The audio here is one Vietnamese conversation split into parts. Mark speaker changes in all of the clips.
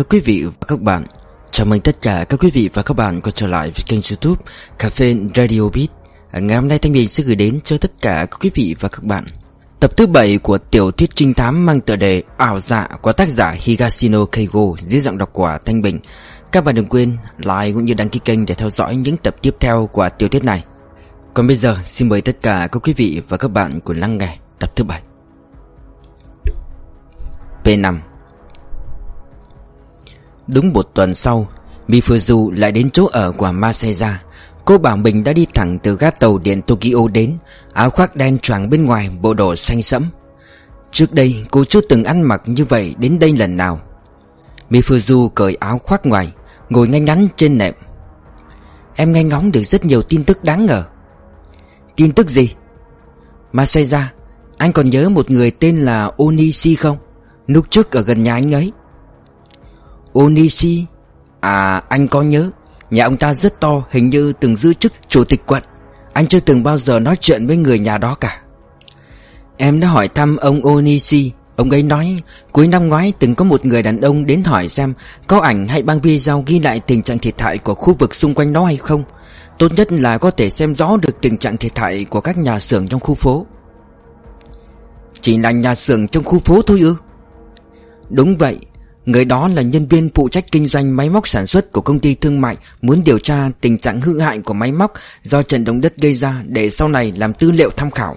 Speaker 1: các quý vị và các bạn, Chào mừng tất cả các quý vị và các bạn quay trở lại với kênh youtube Cafe Radio Beat. Ngày hôm nay Thanh Bình sẽ gửi đến cho tất cả các quý vị và các bạn Tập thứ 7 của tiểu thuyết trinh thám mang tựa đề Ảo dạ của tác giả Higashino Keigo dưới giọng đọc của Thanh Bình. Các bạn đừng quên like cũng như đăng ký kênh để theo dõi những tập tiếp theo của tiểu thuyết này. Còn bây giờ, xin mời tất cả các quý vị và các bạn cùng lắng nghe tập thứ 7 P5 Đúng một tuần sau, Mifuzu lại đến chỗ ở của Maseja Cô bảo mình đã đi thẳng từ gác tàu điện Tokyo đến, Áo khoác đen choàng bên ngoài bộ đồ xanh sẫm. Trước đây, cô chưa từng ăn mặc như vậy đến đây lần nào. Mifuzu cởi áo khoác ngoài, Ngồi ngay ngắn trên nệm. Em nghe ngóng được rất nhiều tin tức đáng ngờ. Tin tức gì? Maseja Anh còn nhớ một người tên là Onishi không? Lúc trước ở gần nhà anh ấy. Onishi À anh có nhớ, Nhà ông ta rất to, Hình như từng giữ chức chủ tịch quận. Anh chưa từng bao giờ nói chuyện với người nhà đó cả. Em đã hỏi thăm ông Onishi Ông ấy nói, Cuối năm ngoái từng có một người đàn ông đến hỏi xem Có ảnh hay băng video ghi lại tình trạng thiệt hại của khu vực xung quanh đó hay không. Tốt nhất là có thể xem rõ được tình trạng thiệt hại của các nhà xưởng trong khu phố. Chỉ là nhà xưởng trong khu phố thôi ư? Đúng vậy. Người đó là nhân viên phụ trách kinh doanh máy móc sản xuất của công ty thương mại muốn điều tra tình trạng hư hại của máy móc do trận động đất gây ra để sau này làm tư liệu tham khảo.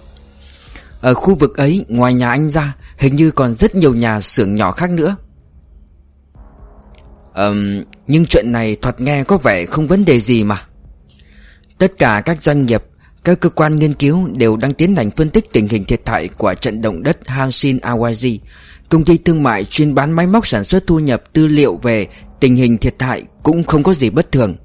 Speaker 1: Ở khu vực ấy, ngoài nhà anh ra, hình như còn rất nhiều nhà xưởng nhỏ khác nữa. Ừm, nhưng chuyện này thoạt nghe có vẻ không vấn đề gì mà. Tất cả các doanh nghiệp, các cơ quan nghiên cứu đều đang tiến hành phân tích tình hình thiệt hại của trận động đất Hanshin Awaji Công ty thương mại chuyên bán máy móc sản xuất thu nhập tư liệu về tình hình thiệt hại cũng không có gì bất thường.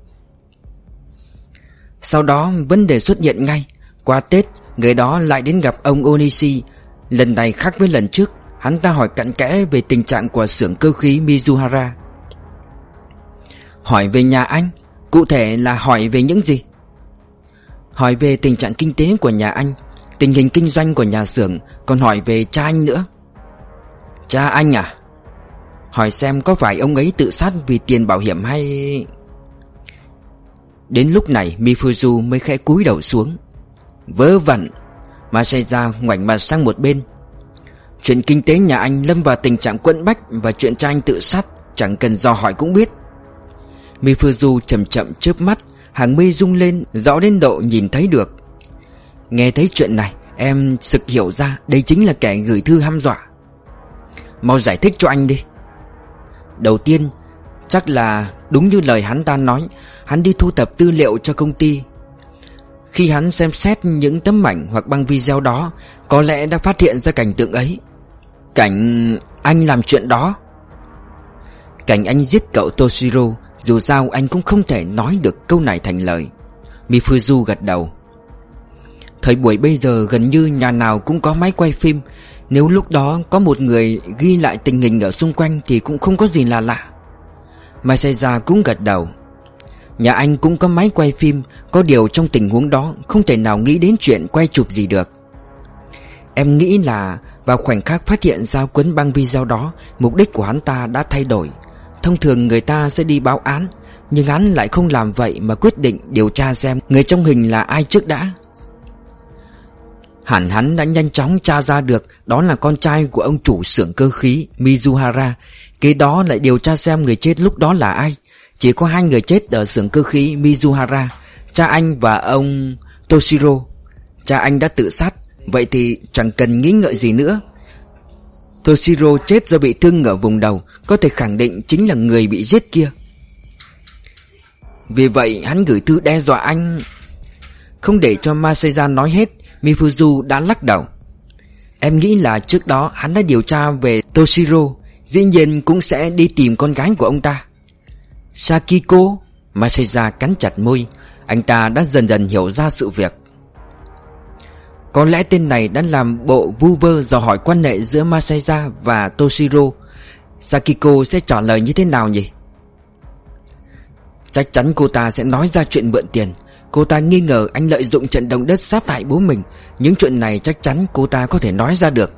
Speaker 1: Sau đó vấn đề xuất hiện ngay. Qua Tết, người đó lại đến gặp ông Onishi. Lần này khác với lần trước, hắn ta hỏi cặn kẽ về tình trạng của xưởng cơ khí Mizuhara. Hỏi về nhà anh, cụ thể là hỏi về những gì? Hỏi về tình trạng kinh tế của nhà anh, tình hình kinh doanh của nhà xưởng, còn hỏi về cha anh nữa. Cha anh à? Hỏi xem có phải ông ấy tự sát vì tiền bảo hiểm hay... Đến lúc này, Mifuzu mới khẽ cúi đầu xuống. Vớ vẩn, mà say ra ngoảnh mặt sang một bên. Chuyện kinh tế nhà anh lâm vào tình trạng quẫn bách Và chuyện cha anh tự sát Chẳng cần dò hỏi cũng biết. Mifuzu chậm chậm chớp mắt, Hàng mi rung lên, Rõ đến độ nhìn thấy được. Nghe thấy chuyện này, Em sực hiểu ra Đây chính là kẻ gửi thư hăm dọa. Mau giải thích cho anh đi. Đầu tiên, Chắc là đúng như lời hắn ta nói, Hắn đi thu thập tư liệu cho công ty. Khi hắn xem xét những tấm ảnh hoặc băng video đó, Có lẽ đã phát hiện ra cảnh tượng ấy. Cảnh anh làm chuyện đó. Cảnh anh giết cậu Toshiro, Dù sao anh cũng không thể nói được câu này thành lời. Mifuzu gật đầu. Thời buổi bây giờ gần như nhà nào cũng có máy quay phim nếu lúc đó có một người ghi lại tình hình ở xung quanh Thì cũng không có gì là lạ. Mai Masaya cũng gật đầu. Nhà anh cũng có máy quay phim, Có điều trong tình huống đó Không thể nào nghĩ đến chuyện quay chụp gì được. Em nghĩ là Vào khoảnh khắc phát hiện ra cuốn băng video đó, Mục đích của hắn ta đã thay đổi. Thông thường người ta sẽ đi báo án, Nhưng hắn lại không làm vậy Mà quyết định điều tra xem Người trong hình là ai trước đã. Hẳn hắn đã nhanh chóng tra ra được Đó là con trai của ông chủ xưởng cơ khí, Mizuhara. Kế đó lại điều tra xem người chết lúc đó là ai. Chỉ có hai người chết ở xưởng cơ khí Mizuhara, Cha anh và ông Toshiro. Cha anh đã tự sát, Vậy thì chẳng cần nghĩ ngợi gì nữa. Toshiro chết do bị thương ở vùng đầu, Có thể khẳng định chính là người bị giết kia. Vì vậy, hắn gửi thư đe dọa anh. Không để cho Maseja nói hết Mifuzu đã lắc đầu. Em nghĩ là trước đó hắn đã điều tra về Toshiro, Dĩ nhiên cũng sẽ đi tìm con gái của ông ta. Sakiko Masaya cắn chặt môi, Anh ta đã dần dần hiểu ra sự việc. Có lẽ tên này đã làm bộ vu vơ dò hỏi quan hệ giữa Masaya và Toshiro. Sakiko sẽ trả lời như thế nào nhỉ? Chắc chắn cô ta sẽ nói ra chuyện mượn tiền. Cô ta nghi ngờ anh lợi dụng trận động đất sát hại bố mình. Những chuyện này chắc chắn cô ta có thể nói ra được.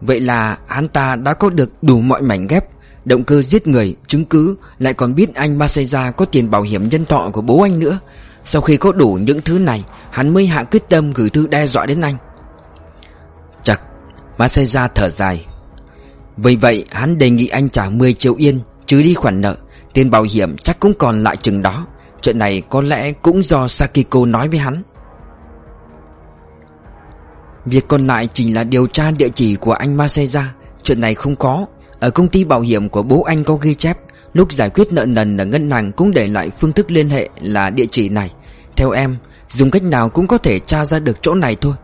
Speaker 1: Vậy là hắn ta đã có được đủ mọi mảnh ghép. Động cơ giết người, chứng cứ Lại còn biết anh Maseja có tiền bảo hiểm nhân thọ của bố anh nữa. Sau khi có đủ những thứ này Hắn mới hạ quyết tâm gửi thư đe dọa đến anh. Chật Maseja thở dài. Vì vậy hắn đề nghị anh trả 10 triệu yên Chứ đi khoản nợ. Tiền bảo hiểm chắc cũng còn lại chừng đó. Chuyện này có lẽ cũng do Sakiko nói với hắn. Việc còn lại chỉ là điều tra địa chỉ của anh Masaya Chuyện này không có. Ở công ty bảo hiểm của bố anh có ghi chép. Lúc giải quyết nợ nần ở ngân hàng cũng để lại phương thức liên hệ là địa chỉ này. Theo em, dùng cách nào cũng có thể tra ra được chỗ này thôi.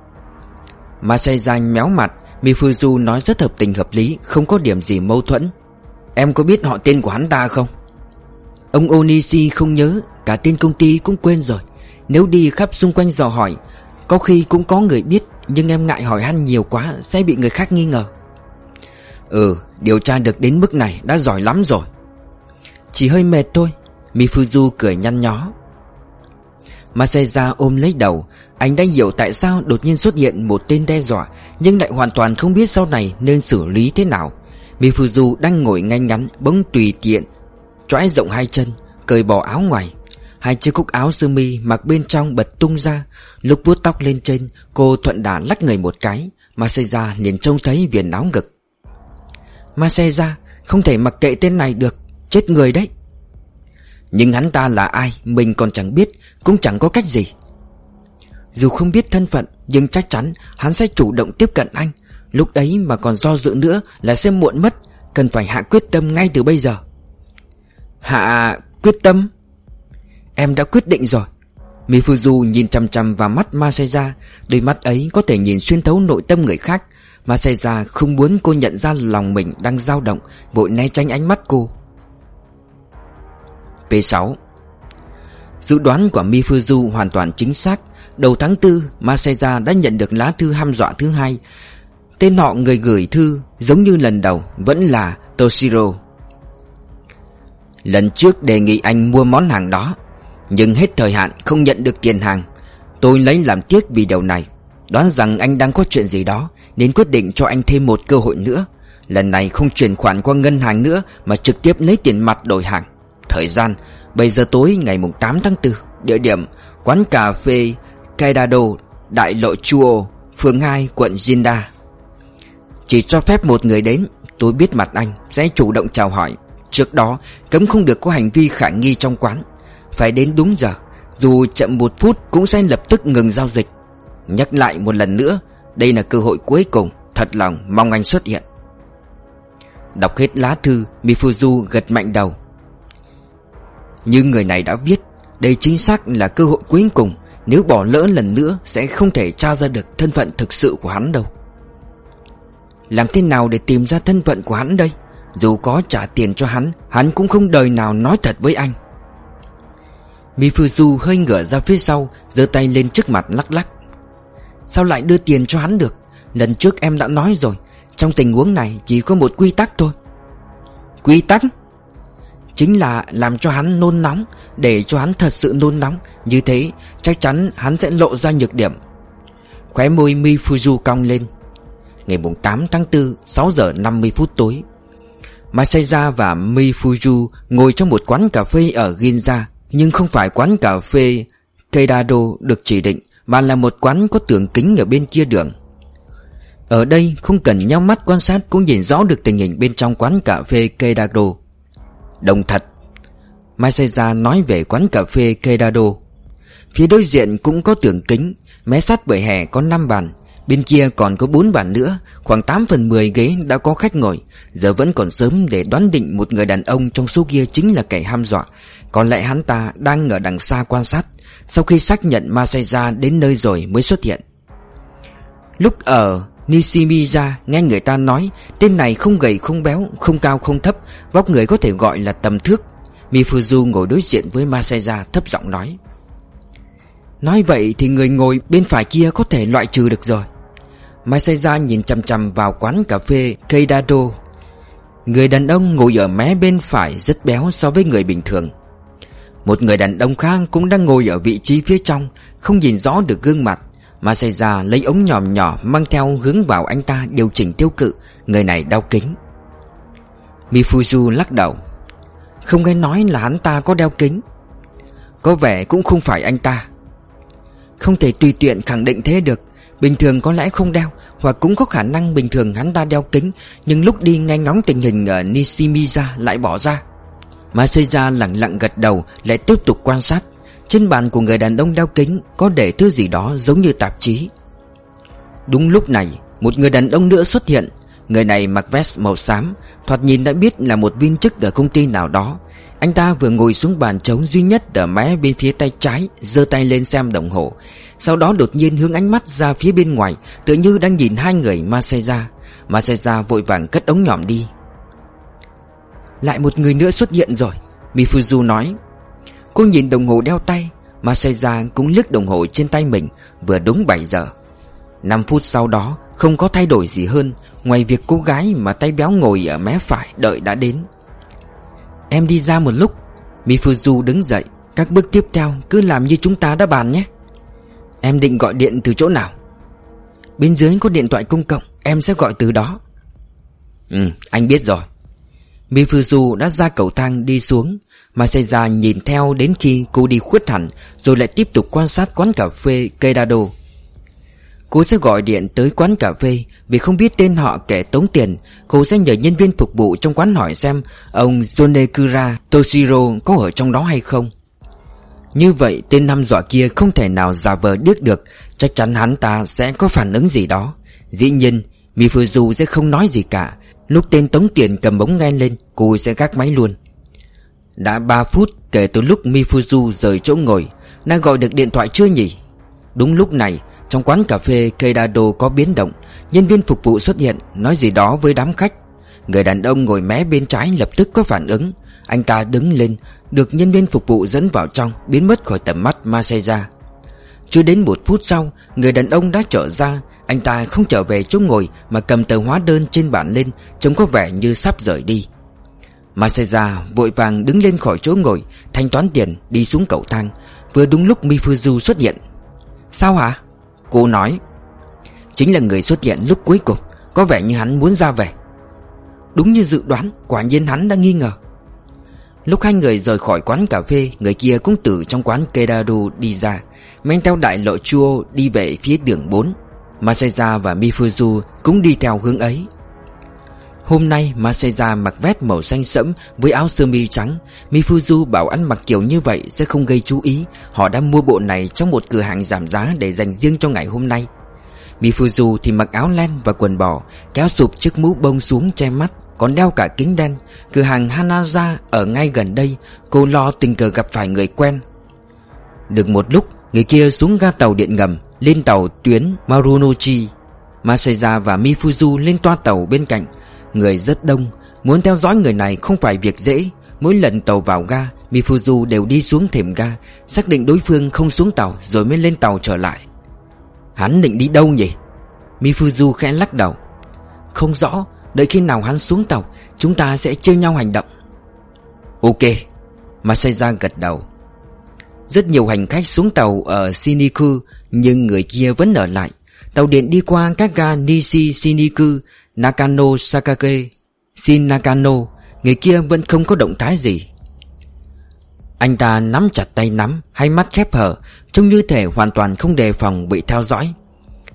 Speaker 1: Masaya méo mặt Mifuzu nói rất hợp tình hợp lý Không có điểm gì mâu thuẫn. Em có biết họ tên của hắn ta không? Ông Onishi không nhớ, Cả tên công ty cũng quên rồi. Nếu đi khắp xung quanh dò hỏi, Có khi cũng có người biết, Nhưng em ngại hỏi han nhiều quá Sẽ bị người khác nghi ngờ. Ừ điều tra được đến mức này Đã giỏi lắm rồi. Chỉ hơi mệt thôi, Mifuzu cười nhăn nhó. Masaya ôm lấy đầu, Anh đã hiểu tại sao đột nhiên xuất hiện một tên đe dọa, Nhưng lại hoàn toàn không biết sau này nên xử lý thế nào. Mifuzu đang ngồi ngay ngắn, Bỗng tùy tiện Choãi rộng hai chân, Cởi bỏ áo ngoài. Hai chiếc cúc áo sơ mi mặc bên trong bật tung ra. Lúc vuốt tóc lên trên, Cô thuận đà lắc người một cái. Masaya liền trông thấy viền áo ngực. Masaya Không thể mặc kệ tên này được. Chết người đấy. Nhưng hắn ta là ai, Mình còn chẳng biết, Cũng chẳng có cách gì. Dù không biết thân phận, Nhưng chắc chắn hắn sẽ chủ động tiếp cận anh. Lúc ấy mà còn do dự nữa Là sẽ muộn mất. Cần phải hạ quyết tâm ngay từ bây giờ. Hạ quyết tâm. Em đã quyết định rồi. Mifuzu nhìn chằm chằm vào mắt Masaya. Đôi mắt ấy có thể nhìn xuyên thấu nội tâm người khác. Masaya không muốn cô nhận ra lòng mình đang dao động, Vội né tránh ánh mắt cô. P6 Dự đoán của Mifuzu hoàn toàn chính xác. Đầu tháng 4 Masaya đã nhận được lá thư ham dọa thứ hai. Tên họ người gửi thư giống như lần đầu, Vẫn là Toshiro. Lần trước đề nghị anh mua món hàng đó, Nhưng hết thời hạn không nhận được tiền hàng. Tôi lấy làm tiếc vì điều này. Đoán rằng anh đang có chuyện gì đó, Nên quyết định cho anh thêm một cơ hội nữa. Lần này không chuyển khoản qua ngân hàng nữa, Mà trực tiếp lấy tiền mặt đổi hàng. Thời gian, Bây giờ tối ngày 8 tháng 4 Địa điểm Quán cà phê Caidado Đại lộ Chuo Phường 2 quận Jinda. Chỉ cho phép một người đến, Tôi biết mặt anh Sẽ chủ động chào hỏi. Trước đó, cấm không được có hành vi khả nghi trong quán. Phải đến đúng giờ, Dù chậm một phút cũng sẽ lập tức ngừng giao dịch. Nhắc lại một lần nữa, Đây là cơ hội cuối cùng, Thật lòng mong anh xuất hiện. Đọc hết lá thư, Mifuzu gật mạnh đầu. Như người này đã viết, Đây chính xác là cơ hội cuối cùng, Nếu bỏ lỡ lần nữa Sẽ không thể tra ra được thân phận thực sự của hắn đâu. Làm thế nào để tìm ra thân phận của hắn đây? Dù có trả tiền cho hắn Hắn cũng không đời nào nói thật với anh. Mifuzu hơi ngửa ra phía sau, giơ tay lên trước mặt lắc lắc. Sao lại đưa tiền cho hắn được? Lần trước em đã nói rồi, Trong tình huống này chỉ có một quy tắc thôi. Quy tắc? Chính là làm cho hắn nôn nóng, Để cho hắn thật sự nôn nóng. Như thế, chắc chắn hắn sẽ lộ ra nhược điểm. Khóe môi Mifuzu cong lên. Ngày 8 tháng 4 6 giờ 50 phút tối. Masaya và Mifuju ngồi trong một quán cà phê ở Ginza, Nhưng không phải quán cà phê Keidado được chỉ định, Mà là một quán có tường kính ở bên kia đường. Ở đây, không cần nhau mắt quan sát cũng nhìn rõ được tình hình bên trong quán cà phê Keidado. Đồng thật, Masaya nói về quán cà phê Keidado. Phía đối diện cũng có tường kính, Mé sát bởi hè có 5 bàn Bên kia còn có 4 bàn nữa Khoảng 8 phần 10 ghế đã có khách ngồi. Giờ vẫn còn sớm để đoán định một người đàn ông trong số kia chính là kẻ ham dọa. Còn lại hắn ta đang ở đằng xa quan sát. Sau khi xác nhận Masaya đến nơi rồi mới xuất hiện. Lúc ở Nishimiya nghe người ta nói Tên này không gầy không béo, không cao không thấp Vóc người có thể gọi là tầm thước. Mifuzu ngồi đối diện với Masaya thấp giọng nói. Nói vậy thì người ngồi bên phải kia có thể loại trừ được rồi. Masaya nhìn chằm chằm vào quán cà phê Keidado Người đàn ông ngồi ở mé bên phải rất béo so với người bình thường. Một người đàn ông khác cũng đang ngồi ở vị trí phía trong, Không nhìn rõ được gương mặt. Masaya lấy ống nhòm nhỏ mang theo hướng vào anh ta điều chỉnh tiêu cự, Người này đau kính. Mifuzu lắc đầu. Không nghe nói là hắn ta có đeo kính. Có vẻ cũng không phải anh ta. Không thể tùy tiện khẳng định thế được. Bình thường có lẽ không đeo, Hoặc cũng có khả năng bình thường hắn ta đeo kính, Nhưng lúc đi nghe ngóng tình hình ở Nishimiza lại bỏ ra. Maseja lặng lặng gật đầu, Lại tiếp tục quan sát. Trên bàn của người đàn ông đeo kính Có để thứ gì đó giống như tạp chí. Đúng lúc này, Một người đàn ông nữa xuất hiện. Người này mặc vest màu xám, Thoạt nhìn đã biết là một viên chức ở công ty nào đó. Anh ta vừa ngồi xuống bàn trống duy nhất ở mé bên phía tay trái, giơ tay lên xem đồng hồ. Sau đó đột nhiên hướng ánh mắt ra phía bên ngoài, Tựa như đang nhìn hai người Maseja Maseja vội vàng cất ống nhỏm đi. Lại một người nữa xuất hiện rồi, Mifuzu nói. Cô nhìn đồng hồ đeo tay Maseja cũng liếc đồng hồ trên tay mình, Vừa đúng 7 giờ. 5 phút sau đó, Không có thay đổi gì hơn, Ngoài việc cô gái mà tay béo ngồi ở mé phải đợi đã đến. Em đi ra một lúc. Mifuzu đứng dậy. Các bước tiếp theo cứ làm như chúng ta đã bàn nhé. Em định gọi điện từ chỗ nào? Bên dưới có điện thoại công cộng. Em sẽ gọi từ đó. Ừ anh biết rồi. Mifuzu đã ra cầu thang đi xuống, Mà Seiza nhìn theo đến khi cô đi khuất hẳn, Rồi lại tiếp tục quan sát quán cà phê kedado. Cô sẽ gọi điện tới quán cà phê vì không biết tên họ kẻ tống tiền, Cô sẽ nhờ nhân viên phục vụ trong quán hỏi xem Ông Zonekura Toshiro có ở trong đó hay không. Như vậy, tên năm dọa kia không thể nào giả vờ điếc được, Chắc chắn hắn ta sẽ có phản ứng gì đó. Dĩ nhiên, Mifuzu sẽ không nói gì cả. Lúc tên tống tiền cầm bóng nghe lên, Cô sẽ gác máy luôn. Đã 3 phút kể từ lúc Mifuzu rời chỗ ngồi Đã gọi được điện thoại chưa nhỉ? Đúng lúc này trong quán cà phê cây đa đô có biến động. Nhân viên phục vụ xuất hiện, Nói gì đó với đám khách. Người đàn ông ngồi mé bên trái lập tức có phản ứng. Anh ta đứng lên, Được nhân viên phục vụ dẫn vào trong, Biến mất khỏi tầm mắt Maseja Chưa đến một phút sau, Người đàn ông đã trở ra. Anh ta không trở về chỗ ngồi, Mà cầm tờ hóa đơn trên bàn lên, Trông có vẻ như sắp rời đi. Maseja vội vàng đứng lên khỏi chỗ ngồi, Thanh toán tiền, đi xuống cầu thang. Vừa đúng lúc Mifuzu xuất hiện. Sao hả? Cô nói, Chính là người xuất hiện lúc cuối cùng, Có vẻ như hắn muốn ra về. Đúng như dự đoán, Quả nhiên hắn đã nghi ngờ. Lúc hai người rời khỏi quán cà phê, Người kia cũng từ trong quán Kedado đi ra Men theo đại lộ chua đi về phía đường 4 Masaya và Mifuzu cũng đi theo hướng ấy. Hôm nay Maseja mặc vest màu xanh sẫm với áo sơ mi trắng. Mifuzu bảo ăn mặc kiểu như vậy sẽ không gây chú ý. Họ đã mua bộ này trong một cửa hàng giảm giá để dành riêng cho ngày hôm nay. Mifuzu thì mặc áo len và quần bò, Kéo sụp chiếc mũ bông xuống che mắt, Còn đeo cả kính đen. Cửa hàng Hanaza ở ngay gần đây, Cô lo tình cờ gặp phải người quen. Được một lúc, Người kia xuống ga tàu điện ngầm, Lên tàu tuyến Marunouchi Maseja và Mifuzu lên toa tàu bên cạnh. Người rất đông. Muốn theo dõi người này không phải việc dễ. Mỗi lần tàu vào ga, Mifuzu đều đi xuống thềm ga, Xác định đối phương không xuống tàu Rồi mới lên tàu trở lại. Hắn định đi đâu nhỉ? Mifuzu khẽ lắc đầu. Không rõ, Đợi khi nào hắn xuống tàu, Chúng ta sẽ chơi nhau hành động. Ok. Masaya gật đầu. Rất nhiều hành khách xuống tàu ở Shiniku, Nhưng người kia vẫn ở lại. Tàu điện đi qua các ga Nishi Shiniku Nakano Sakake. Shin Nakano, Người kia vẫn không có động thái gì. Anh ta nắm chặt tay nắm, Hai mắt khép hở, Trông như thể hoàn toàn không đề phòng bị theo dõi.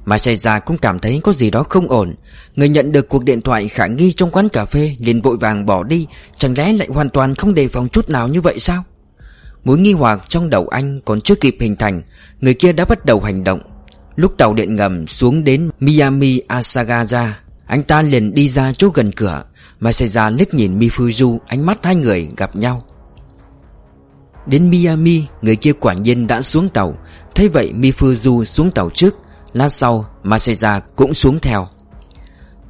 Speaker 1: Mà xảy ra cũng cảm thấy có gì đó không ổn. Người nhận được cuộc điện thoại khả nghi trong quán cà phê, liền vội vàng bỏ đi. Chẳng lẽ lại hoàn toàn không đề phòng chút nào như vậy sao? Mối nghi hoặc trong đầu anh còn chưa kịp hình thành, Người kia đã bắt đầu hành động. Lúc tàu điện ngầm xuống đến Miami Asagawa anh ta liền đi ra chỗ gần cửa Masaya liếc nhìn Mifuzu, Ánh mắt hai người gặp nhau. Đến Miami, Người kia quả nhiên đã xuống tàu. Thấy vậy, Mifuzu xuống tàu trước, Lát sau Masaya cũng xuống theo.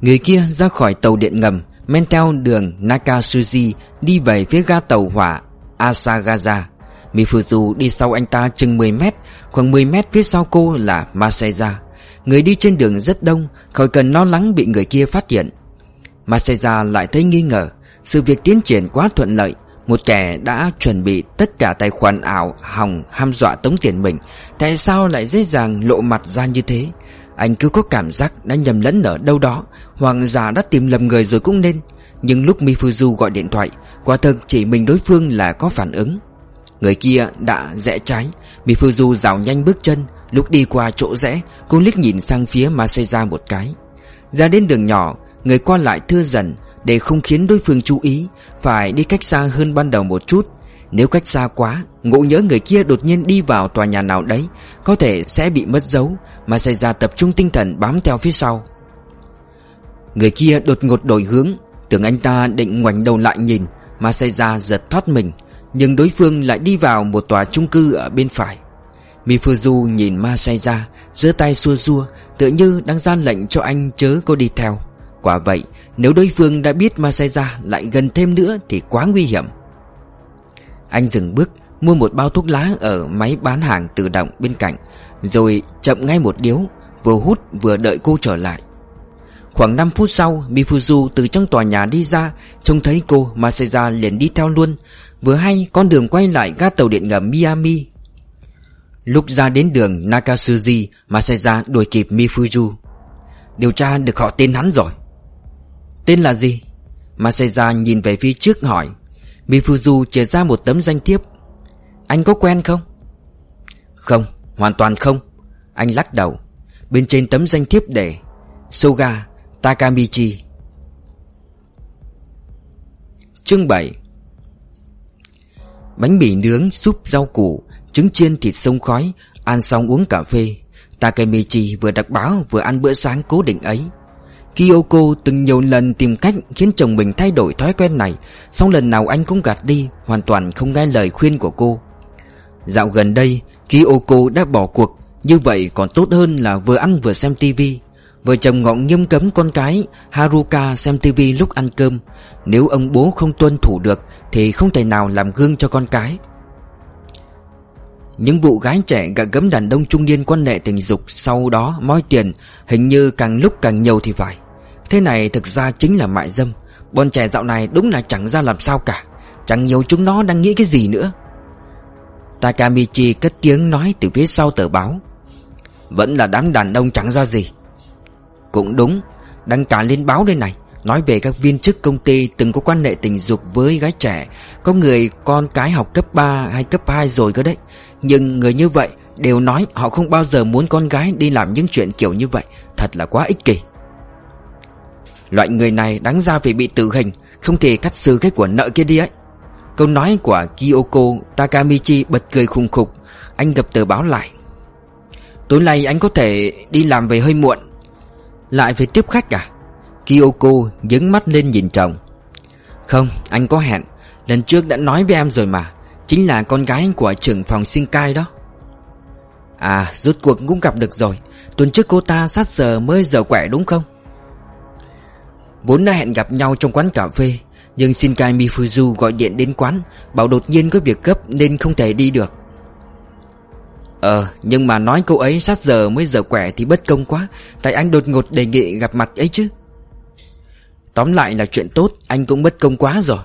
Speaker 1: Người kia ra khỏi tàu điện ngầm, Men theo đường Nakasuji, Đi về phía ga tàu hỏa Asagaza. Mifuzu đi sau anh ta chừng 10 mét, Khoảng 10 mét phía sau cô là Masaya. Người đi trên đường rất đông, Khỏi cần lo lắng bị người kia phát hiện. Masaya lại thấy nghi ngờ, Sự việc tiến triển quá thuận lợi. Một kẻ đã chuẩn bị tất cả tài khoản ảo Hòng ham dọa tống tiền mình, Tại sao lại dễ dàng lộ mặt ra như thế? Anh cứ có cảm giác đã nhầm lẫn ở đâu đó Hoàng giả đã tìm lầm người rồi cũng nên. Nhưng lúc Mifuzu gọi điện thoại, Quả thực chỉ mình đối phương là có phản ứng. Người kia đã rẽ trái Mifuzu rào nhanh bước chân Lúc đi qua chỗ rẽ, Cô liếc nhìn sang phía Maseja một cái. Ra đến đường nhỏ, Người qua lại thưa dần Để không khiến đối phương chú ý, Phải đi cách xa hơn ban đầu một chút. Nếu cách xa quá, Ngộ nhớ người kia đột nhiên đi vào tòa nhà nào đấy, Có thể sẽ bị mất dấu. Maseja tập trung tinh thần bám theo phía sau. Người kia đột ngột đổi hướng, Tưởng anh ta định ngoảnh đầu lại nhìn. Maseja giật thoát mình, Nhưng đối phương lại đi vào một tòa chung cư ở bên phải. Mifuzu nhìn Masaya, giơ tay xua xua Tựa như đang ra lệnh cho anh chớ có đi theo. Quả vậy Nếu đối phương đã biết Masaya lại gần thêm nữa Thì quá nguy hiểm. Anh dừng bước Mua một bao thuốc lá ở máy bán hàng tự động bên cạnh Rồi chậm ngay một điếu Vừa hút vừa đợi cô trở lại. Khoảng 5 phút sau Mifuzu từ trong tòa nhà đi ra Trông thấy cô Masaya liền đi theo luôn. Vừa hay con đường quay lại ga tàu điện ngầm Miami. Lúc ra đến đường Nakasuji Masaya đuổi kịp Mifuju. Điều tra được họ tên hắn rồi. Tên là gì? Masaya nhìn về phía trước hỏi. Mifuju chia ra một tấm danh thiếp. Anh có quen không? Không, hoàn toàn không. Anh lắc đầu. Bên trên tấm danh thiếp để Soga Takamichi. Chương 7 Bánh mì nướng, súp rau củ, trứng chiên thịt sông khói, Ăn xong uống cà phê. Takemichi vừa đặt báo vừa ăn bữa sáng cố định ấy. Kyoko từng nhiều lần tìm cách khiến chồng mình thay đổi thói quen này Xong lần nào anh cũng gạt đi, Hoàn toàn không nghe lời khuyên của cô. Dạo gần đây, Kyoko đã bỏ cuộc, Như vậy còn tốt hơn là vừa ăn vừa xem tivi Vợ chồng ngọn nghiêm cấm con cái, Haruka xem tivi lúc ăn cơm. Nếu ông bố không tuân thủ được, Thì không thể nào làm gương cho con cái. Những vụ gái trẻ gạ gấm đàn đông trung niên quan hệ tình dục Sau đó moi tiền, Hình như càng lúc càng nhiều thì phải. Thế này thực ra chính là mại dâm. Bọn trẻ dạo này đúng là chẳng ra làm sao cả. Chẳng nhiều chúng nó đang nghĩ cái gì nữa. Takamichi cất tiếng nói từ phía sau tờ báo. Vẫn là đám đàn ông chẳng ra gì. Cũng đúng, Đăng cả lên báo đây này. Nói về các viên chức công ty từng có quan hệ tình dục với gái trẻ, Có người con cái học cấp 3 hay cấp 2 rồi cơ đấy. Nhưng người như vậy đều nói họ không bao giờ muốn con gái đi làm những chuyện kiểu như vậy. Thật là quá ích kỷ. Loại người này đáng ra phải bị tử hình, Không thể cắt xử cái của nợ kia đi ấy. Câu nói của Kyoko Takamichi bật cười khùng khục. Anh gặp tờ báo lại. Tối nay anh có thể đi làm về hơi muộn. Lại phải tiếp khách à? Kyoko dấn mắt lên nhìn chồng. Không, anh có hẹn. Lần trước đã nói với em rồi mà. Chính là con gái của trưởng phòng sinh cai đó. À rốt cuộc cũng gặp được rồi. Tuần trước cô ta sát giờ mới giờ quẻ đúng không? Vốn đã hẹn gặp nhau trong quán cà phê, Nhưng Shinkai Mifuzu gọi điện đến quán, Bảo đột nhiên có việc gấp nên không thể đi được. Ờ nhưng mà nói cô ấy sát giờ mới giờ quẻ thì bất công quá. Tại anh đột ngột đề nghị gặp mặt ấy chứ. Tóm lại là chuyện tốt, Anh cũng bất công quá rồi.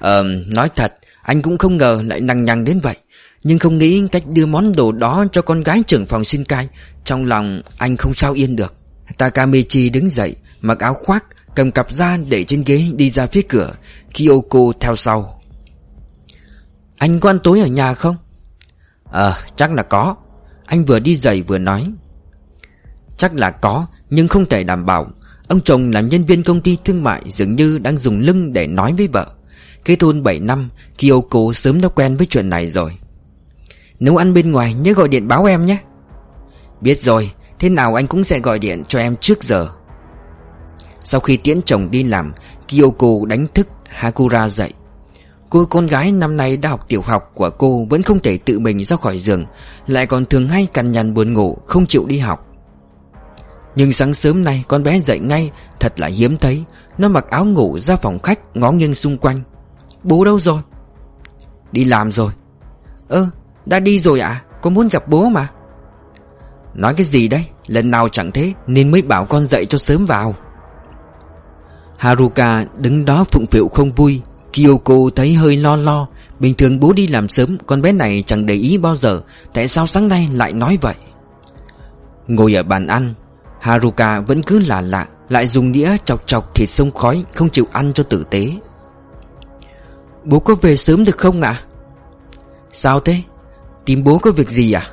Speaker 1: Ờ nói thật, Anh cũng không ngờ lại năng nhằng đến vậy. Nhưng không nghĩ cách đưa món đồ đó Cho con gái trưởng phòng xin cai Trong lòng anh không sao yên được. Takamichi đứng dậy, Mặc áo khoác, Cầm cặp ra để trên ghế đi ra phía cửa, Kyoko theo sau. Anh có ăn tối ở nhà không? Ờ chắc là có. Anh vừa đi giày vừa nói. Chắc là có, Nhưng không thể đảm bảo. Ông chồng làm nhân viên công ty thương mại Dường như đang dùng lưng để nói với vợ. Kết hôn 7 năm, Kyoko sớm đã quen với chuyện này rồi. Nếu ăn bên ngoài, nhớ gọi điện báo em nhé. Biết rồi, Thế nào anh cũng sẽ gọi điện cho em trước giờ. Sau khi tiễn chồng đi làm, Kyoko đánh thức Hakura dậy. Cô con gái năm nay đã học tiểu học của cô vẫn không thể tự mình ra khỏi giường, Lại còn thường hay cằn nhằn buồn ngủ, không chịu đi học. Nhưng sáng sớm nay con bé dậy ngay, Thật là hiếm thấy. Nó mặc áo ngủ ra phòng khách, ngó nghiêng xung quanh. Bố đâu rồi? Đi làm rồi. Ơ, đã đi rồi ạ? À? Con muốn gặp bố mà? Nói cái gì đấy? Lần nào chẳng thế, Nên mới bảo con dậy cho sớm vào. Haruka đứng đó phụng phịu không vui. Kyoko thấy hơi lo lo. Bình thường bố đi làm sớm, Con bé này chẳng để ý bao giờ. Tại sao sáng nay lại nói vậy? Ngồi ở bàn ăn Haruka vẫn cứ lạ lạ Lại dùng đĩa chọc chọc thịt sông khói Không chịu ăn cho tử tế. Bố có về sớm được không ạ? Sao thế? Tìm bố có việc gì à?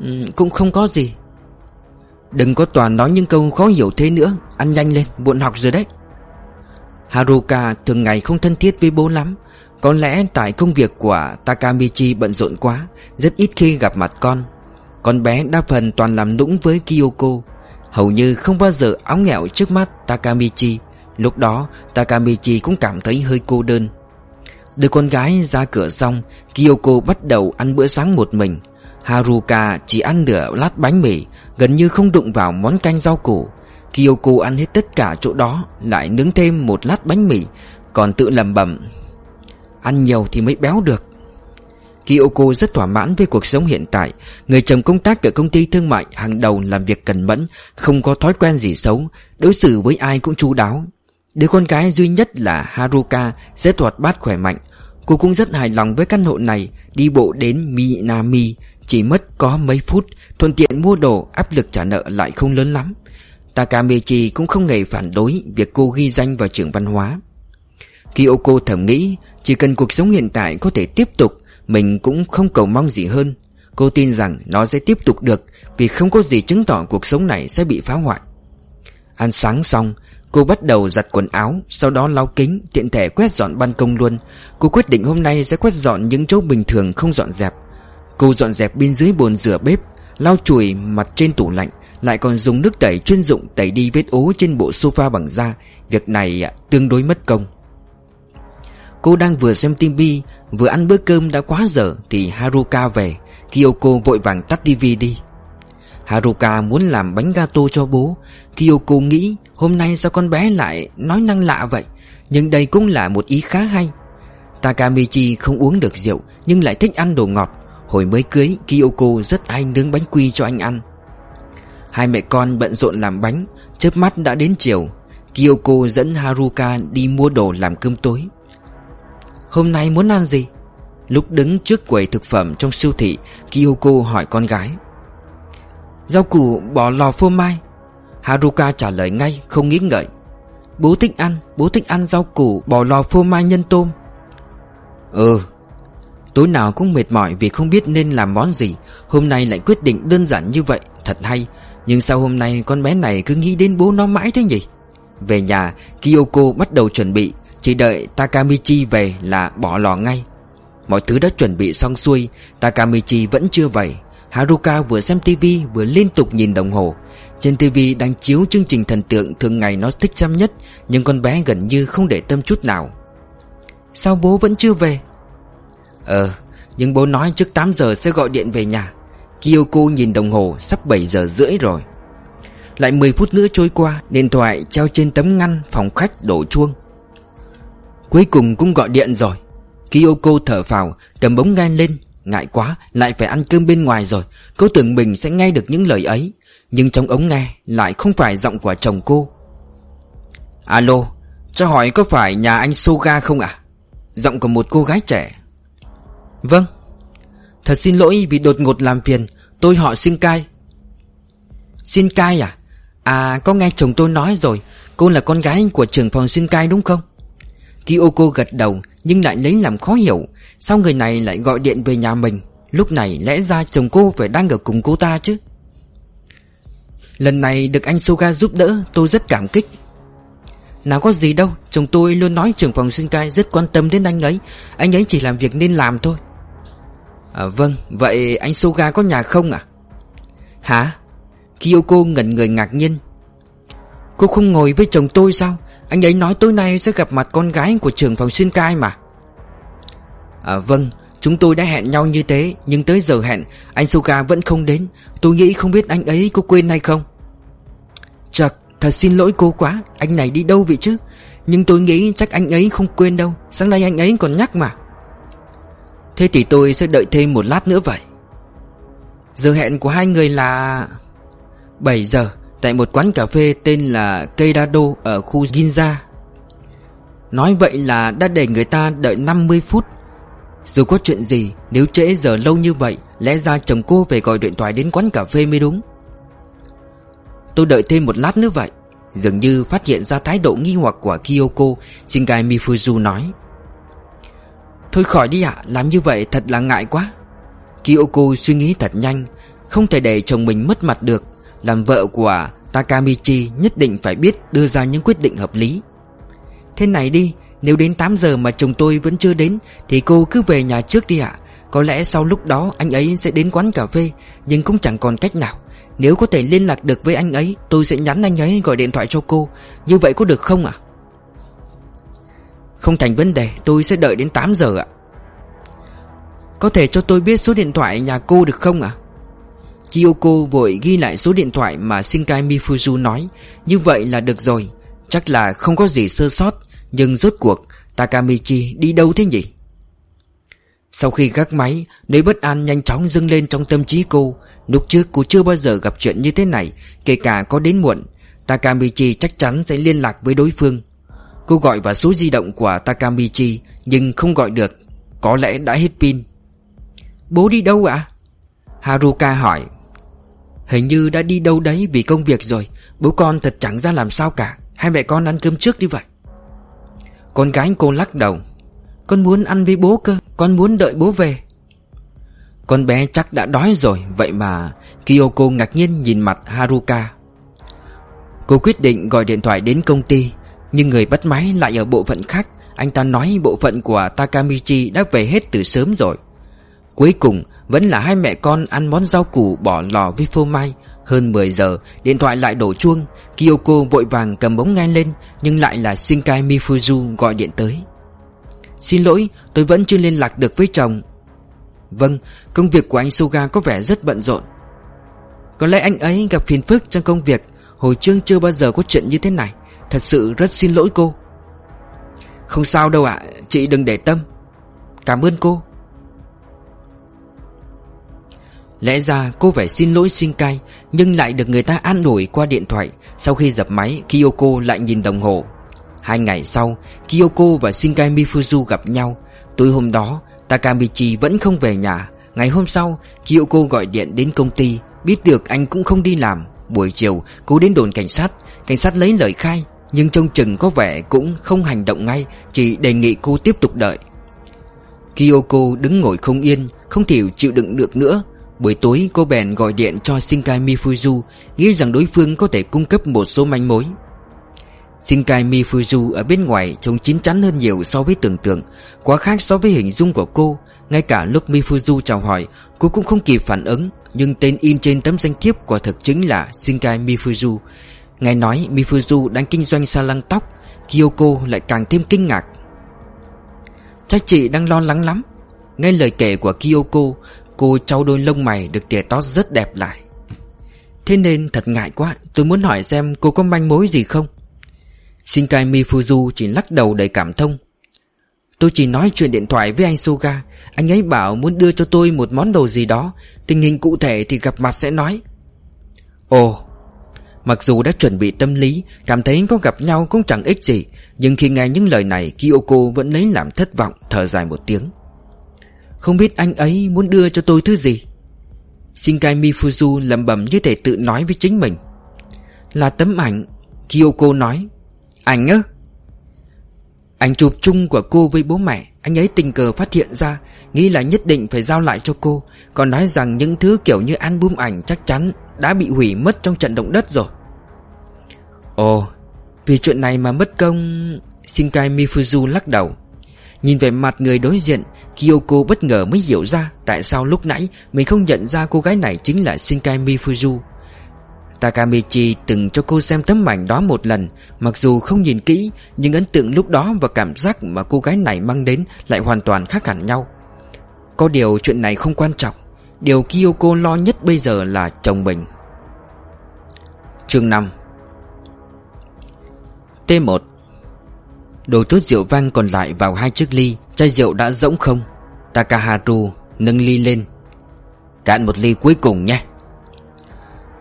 Speaker 1: Ừ, Cũng không có gì. Đừng có toàn nói những câu khó hiểu thế nữa Ăn nhanh lên, muộn học rồi đấy. Haruka thường ngày không thân thiết với bố lắm. Có lẽ tại công việc của Takamichi bận rộn quá Rất ít khi gặp mặt con. Con bé đa phần toàn làm nũng với Kyoko. Hầu như không bao giờ áo nghẹo trước mắt Takamichi. Lúc đó, Takamichi cũng cảm thấy hơi cô đơn. Đưa con gái ra cửa xong, Kyoko bắt đầu ăn bữa sáng một mình. Haruka chỉ ăn nửa lát bánh mì, Gần như không đụng vào món canh rau củ. Kyoko ăn hết tất cả chỗ đó, Lại nướng thêm một lát bánh mì, Còn tự lầm bẩm, Ăn nhiều thì mới béo được. Kiyoko rất thỏa mãn với cuộc sống hiện tại. Người chồng công tác ở công ty thương mại hàng đầu làm việc cẩn mẫn, Không có thói quen gì xấu, Đối xử với ai cũng chu đáo. Đứa con gái duy nhất là Haruka Rất hoạt bát khỏe mạnh. Cô cũng rất hài lòng với căn hộ này, Đi bộ đến Minami, Chỉ mất có mấy phút, Thuận tiện mua đồ, Áp lực trả nợ lại không lớn lắm. Takamichi cũng không hề phản đối Việc cô ghi danh vào trường văn hóa. Kiyoko thầm nghĩ, Chỉ cần cuộc sống hiện tại có thể tiếp tục mình cũng không cầu mong gì hơn. Cô tin rằng nó sẽ tiếp tục được Vì không có gì chứng tỏ cuộc sống này sẽ bị phá hoại. Ăn sáng xong, Cô bắt đầu giặt quần áo, Sau đó lau kính, Tiện thể quét dọn ban công luôn. Cô quyết định hôm nay sẽ quét dọn những chỗ bình thường không dọn dẹp. Cô dọn dẹp bên dưới bồn rửa bếp, Lau chùi mặt trên tủ lạnh, Lại còn dùng nước tẩy chuyên dụng tẩy đi vết ố trên bộ sofa bằng da. Việc này à, tương đối mất công. Cô đang vừa xem tivi, Vừa ăn bữa cơm đã quá giờ Thì Haruka về. Kyoko vội vàng tắt tivi đi. Haruka muốn làm bánh gato cho bố. Kyoko nghĩ, Hôm nay sao con bé lại nói năng lạ vậy? Nhưng đây cũng là một ý khá hay. Takamichi không uống được rượu, Nhưng lại thích ăn đồ ngọt. Hồi mới cưới, Kyoko rất hay nướng bánh quy cho anh ăn. Hai mẹ con bận rộn làm bánh, Chớp mắt đã đến chiều. Kyoko dẫn Haruka đi mua đồ làm cơm tối. Hôm nay muốn ăn gì? Lúc đứng trước quầy thực phẩm trong siêu thị Kyoko hỏi con gái. Rau củ bỏ lò phô mai. Haruka trả lời ngay, không nghĩ ngợi. Bố thích ăn, Bố thích ăn rau củ bò lò phô mai nhân tôm. Ừ Tối nào cũng mệt mỏi vì không biết nên làm món gì. Hôm nay lại quyết định đơn giản như vậy, Thật hay. Nhưng sao hôm nay con bé này cứ nghĩ đến bố nó mãi thế nhỉ? Về nhà Kyoko bắt đầu chuẩn bị. Chỉ đợi Takamichi về là bỏ lò ngay. Mọi thứ đã chuẩn bị xong xuôi Takamichi vẫn chưa về. Haruka vừa xem tivi vừa liên tục nhìn đồng hồ. Trên TV đang chiếu chương trình thần tượng thường ngày nó thích xem nhất Nhưng con bé gần như không để tâm chút nào. Sao bố vẫn chưa về? Ờ, nhưng bố nói trước 8 giờ sẽ gọi điện về nhà. Kyoko nhìn đồng hồ sắp 7 giờ rưỡi rồi. Lại 10 phút nữa trôi qua Điện thoại treo trên tấm ngăn phòng khách đổ chuông. Cuối cùng cũng gọi điện rồi. Kyoko thở phào Cầm bóng nghe lên. Ngại quá, lại phải ăn cơm bên ngoài rồi. Cô tưởng mình sẽ nghe được những lời ấy. Nhưng trong ống nghe lại không phải giọng của chồng cô. Alo, Cho hỏi có phải nhà anh Soga không ạ? Giọng của một cô gái trẻ. Vâng. Thật xin lỗi vì đột ngột làm phiền. Tôi họ Shinkai. Shinkai à? À có nghe chồng tôi nói rồi. Cô là con gái của trưởng phòng Shinkai đúng không? Kyoko gật đầu Nhưng lại lấy làm khó hiểu. Sao người này lại gọi điện về nhà mình? Lúc này lẽ ra chồng cô phải đang ở cùng cô ta chứ? Lần này được anh Soga giúp đỡ tôi rất cảm kích. Nào có gì đâu Chồng tôi luôn nói trưởng phòng sinh cai rất quan tâm đến anh ấy. Anh ấy chỉ làm việc nên làm thôi. À, Vâng Vậy anh Soga có nhà không à Hả? Kyoko ngẩn người ngạc nhiên. Cô không ngồi với chồng tôi sao? Anh ấy nói tối nay sẽ gặp mặt con gái của trưởng phòng sinh cai mà. À vâng Chúng tôi đã hẹn nhau như thế, Nhưng tới giờ hẹn, Anh Suga vẫn không đến. Tôi nghĩ không biết anh ấy có quên hay không. Chật Thật xin lỗi cô quá, Anh này đi đâu vậy chứ? Nhưng tôi nghĩ chắc anh ấy không quên đâu, Sáng nay anh ấy còn nhắc mà. Thế thì tôi sẽ đợi thêm một lát nữa vậy. Giờ hẹn của hai người là 7 giờ. Tại một quán cà phê tên là Keidado Ở khu Ginza. Nói vậy là đã để người ta đợi 50 phút. Dù có chuyện gì, Nếu trễ giờ lâu như vậy, Lẽ ra chồng cô phải gọi điện thoại đến quán cà phê mới đúng. Tôi đợi thêm một lát nữa vậy, Dường như phát hiện ra thái độ nghi hoặc của Kyoko, Shingai Mifuzu nói. Thôi khỏi đi ạ, Làm như vậy thật là ngại quá. Kyoko suy nghĩ thật nhanh, Không thể để chồng mình mất mặt được. Làm vợ của Takamichi nhất định phải biết đưa ra những quyết định hợp lý. Thế này đi, Nếu đến 8 giờ mà chồng tôi vẫn chưa đến, Thì cô cứ về nhà trước đi ạ. Có lẽ sau lúc đó anh ấy sẽ đến quán cà phê, Nhưng cũng chẳng còn cách nào. Nếu có thể liên lạc được với anh ấy, Tôi sẽ nhắn anh ấy gọi điện thoại cho cô. Như vậy có được không ạ? Không thành vấn đề, Tôi sẽ đợi đến 8 giờ ạ. Có thể cho tôi biết số điện thoại nhà cô được không ạ? Kyoko vội ghi lại số điện thoại mà Shinkai Mifuzu nói. Như vậy là được rồi. Chắc là không có gì sơ sót, Nhưng rốt cuộc, Takamichi đi đâu thế nhỉ? Sau khi gác máy, Nỗi bất an nhanh chóng dâng lên trong tâm trí cô. Lúc trước cô chưa bao giờ gặp chuyện như thế này, Kể cả có đến muộn, Takamichi chắc chắn sẽ liên lạc với đối phương. Cô gọi vào số di động của Takamichi, Nhưng không gọi được. Có lẽ đã hết pin. Bố đi đâu ạ? Haruka hỏi. Hình như đã đi đâu đấy vì công việc rồi. Bố con thật chẳng ra làm sao cả. Hai mẹ con ăn cơm trước đi vậy. Con gái cô lắc đầu. Con muốn ăn với bố cơ. Con muốn đợi bố về. Con bé chắc đã đói rồi. Vậy mà Kyoko ngạc nhiên nhìn mặt Haruka. Cô quyết định gọi điện thoại đến công ty. Nhưng người bắt máy lại ở bộ phận khác. Anh ta nói bộ phận của Takamichi đã về hết từ sớm rồi. Cuối cùng vẫn là hai mẹ con ăn món rau củ bỏ lò với phô mai. Hơn 10 giờ, Điện thoại lại đổ chuông. Kyoko vội vàng cầm bóng nghe lên, Nhưng lại là Shinkai Mifuzu gọi điện tới. Xin lỗi, tôi vẫn chưa liên lạc được với chồng. Vâng Công việc của anh Suga có vẻ rất bận rộn. Có lẽ anh ấy gặp phiền phức trong công việc. Hồi trương chưa bao giờ có chuyện như thế này. Thật sự rất xin lỗi cô. Không sao đâu ạ, Chị đừng để tâm. Cảm ơn cô. Lẽ ra cô phải xin lỗi xin cai Nhưng lại được người ta an ủi qua điện thoại. Sau khi dập máy, Kyoko lại nhìn đồng hồ. Hai ngày sau, Kyoko và Shinkai Mifuzu gặp nhau. Tối hôm đó, Takamichi vẫn không về nhà. Ngày hôm sau, Kyoko gọi điện đến công ty. Biết được anh cũng không đi làm. Buổi chiều, cô đến đồn cảnh sát. Cảnh sát lấy lời khai, Nhưng trông chừng có vẻ cũng không hành động ngay, Chỉ đề nghị cô tiếp tục đợi. Kyoko đứng ngồi không yên, Không thể chịu đựng được nữa. Buổi tối, cô bèn gọi điện cho Shinkai Mifuzu, Nghĩ rằng đối phương có thể cung cấp một số manh mối. Shinkai Mifuzu ở bên ngoài trông chín chắn hơn nhiều so với tưởng tượng, Quá khác so với hình dung của cô. Ngay cả lúc Mifuzu chào hỏi, Cô cũng không kịp phản ứng, Nhưng tên in trên tấm danh thiếp quả thực chính là Shinkai Mifuzu. Nghe nói Mifuzu đang kinh doanh salon tóc, Kyoko lại càng thêm kinh ngạc. Chắc chị đang lo lắng lắm. Nghe lời kể của Kyoko Cô trao đôi lông mày được tỉa tót rất đẹp lại. Thế nên thật ngại quá, Tôi muốn hỏi xem cô có manh mối gì không? Shinkai Mifuzu chỉ lắc đầu đầy cảm thông. Tôi chỉ nói chuyện điện thoại với anh Suga Anh ấy bảo muốn đưa cho tôi một món đồ gì đó, Tình hình cụ thể thì gặp mặt sẽ nói. Ồ, Mặc dù đã chuẩn bị tâm lý, Cảm thấy có gặp nhau cũng chẳng ích gì, Nhưng khi nghe những lời này, Kyoko vẫn lấy làm thất vọng, Thở dài một tiếng không biết anh ấy muốn đưa cho tôi thứ gì? Shinkai Mifuzu lẩm bẩm như thể tự nói với chính mình. Là tấm ảnh, Kyoko nói. Ảnh ơ Ảnh chụp chung của cô với bố mẹ, Anh ấy tình cờ phát hiện ra, Nghĩ là nhất định phải giao lại cho cô, Còn nói rằng những thứ kiểu như album ảnh chắc chắn Đã bị hủy mất trong trận động đất rồi. Ồ, Vì chuyện này mà mất công, Shinkai Mifuzu lắc đầu. Nhìn về mặt người đối diện Kyoko bất ngờ mới hiểu ra Tại sao lúc nãy mình không nhận ra cô gái này chính là Shinkai Mifuzu. Takamichi từng cho cô xem tấm ảnh đó một lần, Mặc dù không nhìn kỹ, Nhưng ấn tượng lúc đó và cảm giác mà cô gái này mang đến Lại hoàn toàn khác hẳn nhau. Có điều chuyện này không quan trọng, Điều Kyoko lo nhất bây giờ là chồng mình. Chương 5 T1 đổ chút rượu vang còn lại vào hai chiếc ly, Chai rượu đã rỗng không? Takaharu nâng ly lên. Cạn một ly cuối cùng nhé.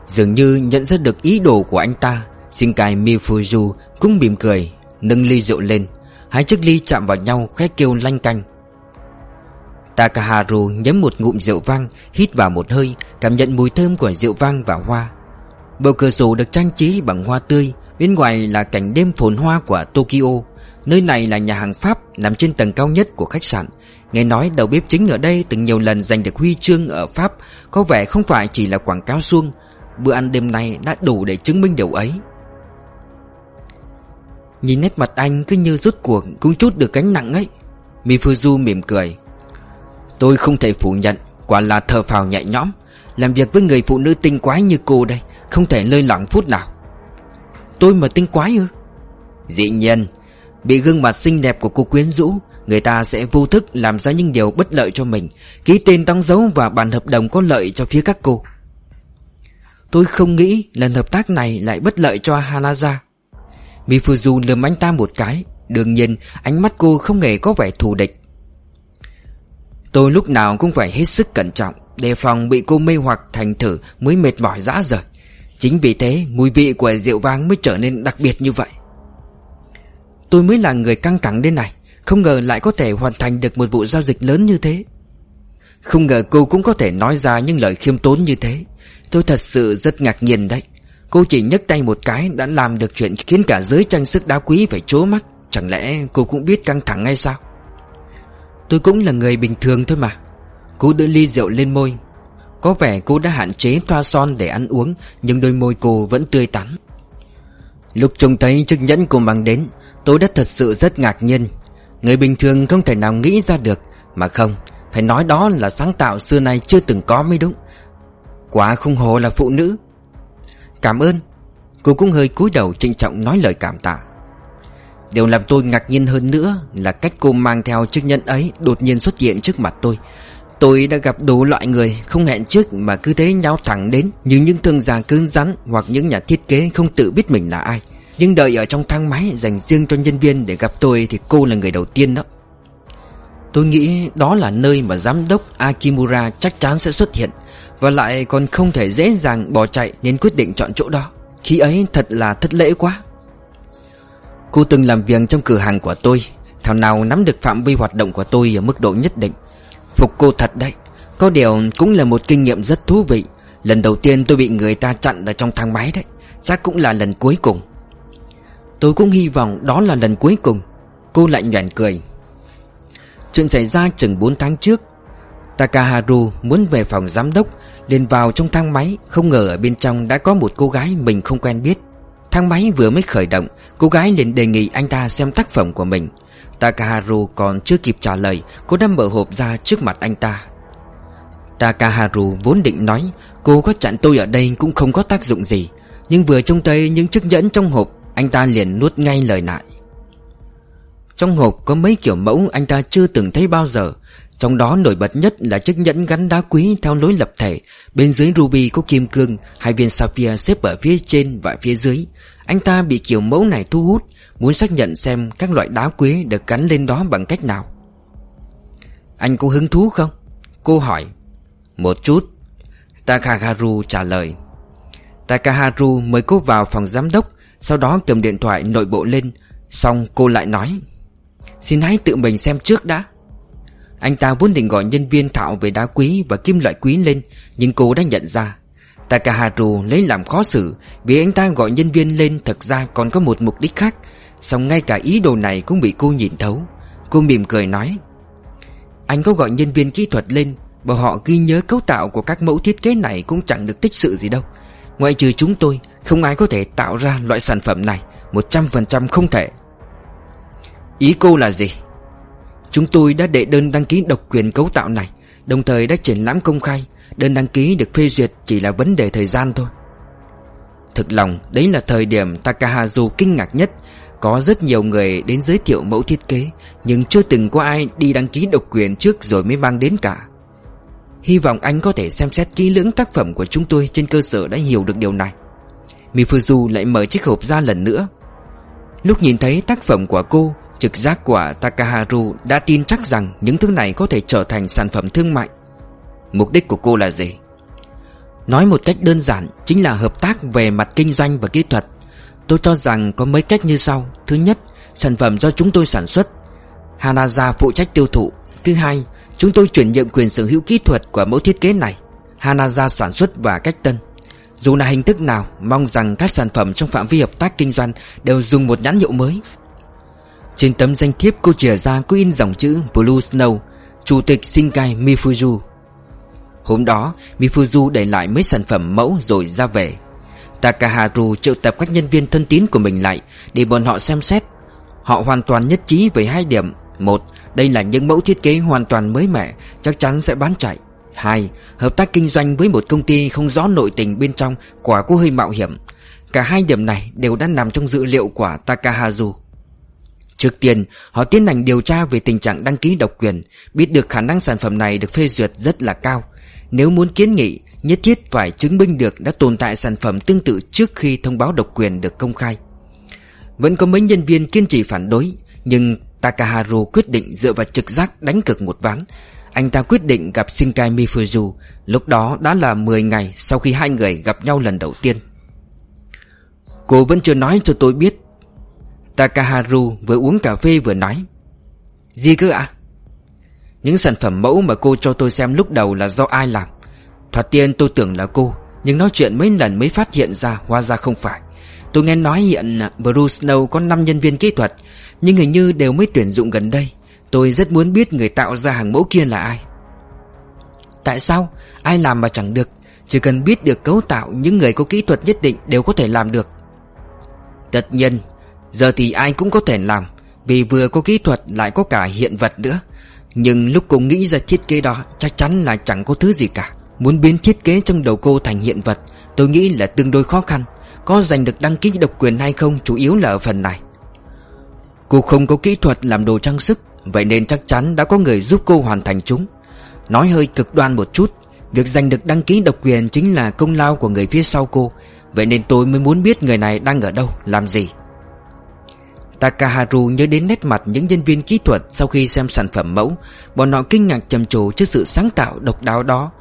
Speaker 1: Dường như nhận ra được ý đồ của anh ta, Shinkai Mifuju cũng mỉm cười, Nâng ly rượu lên. Hai chiếc ly chạm vào nhau khét kêu lanh canh. Takaharu nhấm một ngụm rượu vang, Hít vào một hơi, Cảm nhận mùi thơm của rượu vang và hoa. Bầu cửa sổ được trang trí bằng hoa tươi, Bên ngoài là cảnh đêm phồn hoa của Tokyo. Nơi này là nhà hàng Pháp, nằm trên tầng cao nhất của khách sạn. Nghe nói đầu bếp chính ở đây từng nhiều lần giành được huy chương ở Pháp, Có vẻ không phải chỉ là quảng cáo suông Bữa ăn đêm nay đã đủ để chứng minh điều ấy. Nhìn nét mặt anh cứ như rút cuộc cũng chút được gánh nặng ấy. Mifuzu mỉm cười. Tôi không thể phủ nhận, Quả là thờ phào nhẹ nhõm. Làm việc với người phụ nữ tinh quái như cô đây, Không thể lơi lỏng phút nào. Tôi mà tinh quái ư? Dĩ nhiên Bị gương mặt xinh đẹp của cô quyến rũ, Người ta sẽ vô thức làm ra những điều bất lợi cho mình. Ký tên đóng dấu và bản hợp đồng có lợi cho phía các cô. Tôi không nghĩ lần hợp tác này lại bất lợi cho Hanaza Mifuzu lườm anh ta một cái. Đương nhiên, ánh mắt cô không hề có vẻ thù địch. Tôi lúc nào cũng phải hết sức cẩn trọng, Đề phòng bị cô mê hoặc thành thử mới mệt mỏi dã rời. Chính vì thế, mùi vị của rượu vang mới trở nên đặc biệt như vậy. Tôi mới là người căng thẳng đến này, Không ngờ lại có thể hoàn thành được một vụ giao dịch lớn như thế. Không ngờ cô cũng có thể nói ra những lời khiêm tốn như thế. Tôi thật sự rất ngạc nhiên đấy. Cô chỉ nhấc tay một cái đã làm được chuyện khiến cả giới tranh sức đá quý phải trố mắt. Chẳng lẽ cô cũng biết căng thẳng hay sao? Tôi cũng là người bình thường thôi mà. Cô đưa ly rượu lên môi. Có vẻ cô đã hạn chế thoa son để ăn uống, Nhưng đôi môi cô vẫn tươi tắn. Lúc trông thấy chiếc nhẫn cô mang đến Tôi đã thật sự rất ngạc nhiên. Người bình thường không thể nào nghĩ ra được, Mà không, Phải nói đó là sáng tạo xưa nay chưa từng có mới đúng. Quá không hồ là phụ nữ. Cảm ơn. Cô cũng hơi cúi đầu trịnh trọng nói lời cảm tạ. Điều làm tôi ngạc nhiên hơn nữa Là cách cô mang theo chiếc nhẫn ấy Đột nhiên xuất hiện trước mặt tôi. Tôi đã gặp đủ loại người, Không hẹn trước mà cứ thế nhau thẳng đến Như những thương gia cứng rắn Hoặc những nhà thiết kế không tự biết mình là ai. Nhưng đợi ở trong thang máy Dành riêng cho nhân viên để gặp tôi Thì cô là người đầu tiên đó. Tôi nghĩ đó là nơi mà giám đốc Akimura chắc chắn sẽ xuất hiện Và lại còn không thể dễ dàng bỏ chạy Nên quyết định chọn chỗ đó. Khi ấy thật là thất lễ quá. Cô từng làm việc trong cửa hàng của tôi. Thảo nào nắm được phạm vi hoạt động của tôi ở mức độ nhất định. Phục cô thật đấy. Có điều cũng là một kinh nghiệm rất thú vị. Lần đầu tiên tôi bị người ta chặn ở trong thang máy đấy. Chắc cũng là lần cuối cùng. Tôi cũng hy vọng đó là lần cuối cùng. Cô lại nhoẻn cười. Chuyện xảy ra chừng 4 tháng trước Takaharu muốn về phòng giám đốc, liền vào trong thang máy, Không ngờ ở bên trong đã có một cô gái mình không quen biết. Thang máy vừa mới khởi động, Cô gái liền đề nghị anh ta xem tác phẩm của mình. Takaharu còn chưa kịp trả lời, Cô đã mở hộp ra trước mặt anh ta. Takaharu vốn định nói, Cô có chặn tôi ở đây cũng không có tác dụng gì, Nhưng vừa trông thấy những chiếc nhẫn trong hộp anh ta liền nuốt ngay lời lại. Trong hộp có mấy kiểu mẫu anh ta chưa từng thấy bao giờ. Trong đó nổi bật nhất là chiếc nhẫn gắn đá quý theo lối lập thể. Bên dưới ruby có kim cương, Hai viên sapphire xếp ở phía trên và phía dưới. Anh ta bị kiểu mẫu này thu hút, Muốn xác nhận xem các loại đá quý được gắn lên đó bằng cách nào. Anh có hứng thú không? Cô hỏi. Một chút. Takaharu trả lời. Takaharu mời cô vào phòng giám đốc. Sau đó cầm điện thoại nội bộ lên, Xong cô lại nói, Xin hãy tự mình xem trước đã. Anh ta vốn định gọi nhân viên thạo về đá quý và kim loại quý lên, Nhưng cô đã nhận ra. Takaharu lấy làm khó xử Vì anh ta gọi nhân viên lên thật ra còn có một mục đích khác, Xong ngay cả ý đồ này cũng bị cô nhìn thấu. Cô mỉm cười nói, Anh có gọi nhân viên kỹ thuật lên Bảo họ ghi nhớ cấu tạo của các mẫu thiết kế này Cũng chẳng được tích sự gì đâu. Ngoại trừ chúng tôi không ai có thể tạo ra loại sản phẩm này, một trăm phần trăm không thể. Ý cô là gì? Chúng tôi đã đệ đơn đăng ký độc quyền cấu tạo này, Đồng thời đã triển lãm công khai. Đơn đăng ký được phê duyệt chỉ là vấn đề thời gian thôi. Thực lòng, đấy là thời điểm Takahazu kinh ngạc nhất. Có rất nhiều người đến giới thiệu mẫu thiết kế, Nhưng chưa từng có ai đi đăng ký độc quyền trước rồi mới mang đến cả. Hy vọng anh có thể xem xét kỹ lưỡng tác phẩm của chúng tôi trên cơ sở đã hiểu được điều này. Mifuzu lại mở chiếc hộp ra lần nữa. Lúc nhìn thấy tác phẩm của cô Trực giác của Takaharu đã tin chắc rằng những thứ này có thể trở thành sản phẩm thương mại. Mục đích của cô là gì? Nói một cách đơn giản chính là hợp tác về mặt kinh doanh và kỹ thuật. Tôi cho rằng có mấy cách như sau. Thứ nhất, sản phẩm do chúng tôi sản xuất. Hanaza phụ trách tiêu thụ. Thứ hai, chúng tôi chuyển nhượng quyền sở hữu kỹ thuật của mẫu thiết kế này. Hanaza sản xuất và cách tân. Dù là hình thức nào Mong rằng các sản phẩm trong phạm vi hợp tác kinh doanh Đều dùng một nhãn hiệu mới. Trên tấm danh thiếp cô chìa ra có in dòng chữ Blue Snow Chủ tịch Shinkai Mifuju Hôm đó Mifuju để lại mấy sản phẩm mẫu rồi ra về. Takaharu triệu tập các nhân viên thân tín của mình lại Để bọn họ xem xét. Họ hoàn toàn nhất trí về hai điểm. Một, đây là những mẫu thiết kế hoàn toàn mới mẻ Chắc chắn sẽ bán chạy. Hai, hợp tác kinh doanh với một công ty không rõ nội tình bên trong Quả có hơi mạo hiểm. Cả hai điểm này đều đã nằm trong dữ liệu của Takaharu. Trước tiên, họ tiến hành điều tra về tình trạng đăng ký độc quyền Biết được khả năng sản phẩm này được phê duyệt rất là cao. Nếu muốn kiến nghị, nhất thiết phải chứng minh được đã tồn tại sản phẩm tương tự trước khi thông báo độc quyền được công khai. Vẫn có mấy nhân viên kiên trì phản đối Nhưng Takaharu quyết định dựa vào trực giác đánh cực một ván. Anh ta quyết định gặp Shinkai Mifuzu, Lúc đó đã là 10 ngày sau khi hai người gặp nhau lần đầu tiên. Cô vẫn chưa nói cho tôi biết. Takaharu vừa uống cà phê vừa nói, Gì cơ ạ? Những sản phẩm mẫu mà cô cho tôi xem lúc đầu là do ai làm? Thoạt tiên tôi tưởng là cô, Nhưng nói chuyện mấy lần mới phát hiện ra, Hóa ra không phải. Tôi nghe nói hiện Bruce Snow có 5 nhân viên kỹ thuật, Nhưng hình như đều mới tuyển dụng gần đây. Tôi rất muốn biết người tạo ra hàng mẫu kia là ai. Tại sao? Ai làm mà chẳng được? Chỉ cần biết được cấu tạo, Những người có kỹ thuật nhất định đều có thể làm được. Tất nhiên, Giờ thì ai cũng có thể làm, Vì vừa có kỹ thuật lại có cả hiện vật nữa. Nhưng lúc cô nghĩ ra thiết kế đó, Chắc chắn là chẳng có thứ gì cả. Muốn biến thiết kế trong đầu cô thành hiện vật, Tôi nghĩ là tương đối khó khăn. Có giành được đăng ký độc quyền hay không Chủ yếu là ở phần này. Cô không có kỹ thuật làm đồ trang sức Vậy nên chắc chắn đã có người giúp cô hoàn thành chúng. Nói hơi cực đoan một chút, Việc giành được đăng ký độc quyền Chính là công lao của người phía sau cô. Vậy nên tôi mới muốn biết người này đang ở đâu, Làm gì? Takaharu nhớ đến nét mặt những nhân viên kỹ thuật Sau khi xem sản phẩm mẫu. Bọn họ kinh ngạc trầm trồ trước sự sáng tạo độc đáo đó.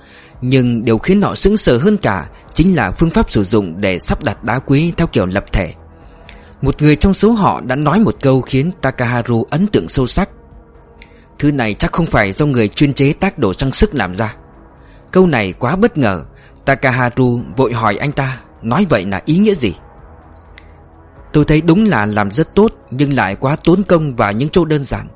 Speaker 1: Nhưng điều khiến họ sững sờ hơn cả Chính là phương pháp sử dụng để sắp đặt đá quý theo kiểu lập thể. Một người trong số họ đã nói một câu khiến Takaharu ấn tượng sâu sắc. Thứ này chắc không phải do người chuyên chế tác đồ trang sức làm ra. Câu này quá bất ngờ. Takaharu vội hỏi anh ta, Nói vậy là ý nghĩa gì? Tôi thấy đúng là làm rất tốt, Nhưng lại quá tốn công và những chỗ đơn giản.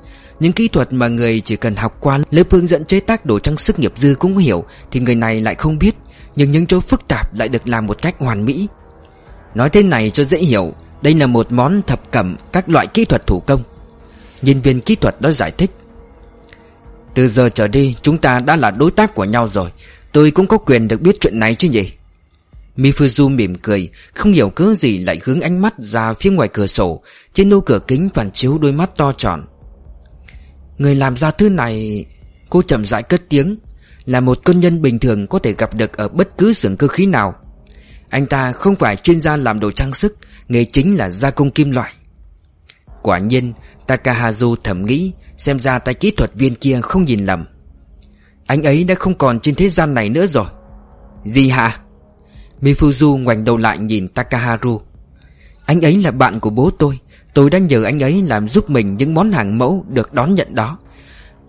Speaker 1: Những kỹ thuật mà người chỉ cần học qua lớp hướng dẫn chế tác đồ trang sức nghiệp dư cũng hiểu, Thì người này lại không biết. Nhưng những chỗ phức tạp lại được làm một cách hoàn mỹ. Nói thế này cho dễ hiểu, Đây là một món thập cẩm các loại kỹ thuật thủ công. Nhân viên kỹ thuật đó giải thích từ giờ trở đi, chúng ta đã là đối tác của nhau rồi. Tôi cũng có quyền được biết chuyện này chứ nhỉ? Mifuzu mỉm cười, Không hiểu cớ gì lại hướng ánh mắt ra phía ngoài cửa sổ. Trên nô cửa kính phản chiếu đôi mắt to tròn. Người làm ra thứ này, Cô chậm rãi cất tiếng, Là một công nhân bình thường có thể gặp được ở bất cứ xưởng cơ khí nào. Anh ta không phải chuyên gia làm đồ trang sức, Nghề chính là gia công kim loại. Quả nhiên Takahazu thầm nghĩ, Xem ra tay kỹ thuật viên kia không nhìn lầm. Anh ấy đã không còn trên thế gian này nữa rồi. Gì hả? Mifuzu ngoảnh đầu lại nhìn Takaharu. Anh ấy là bạn của bố tôi. Tôi đã nhờ anh ấy làm giúp mình những món hàng mẫu được đón nhận đó.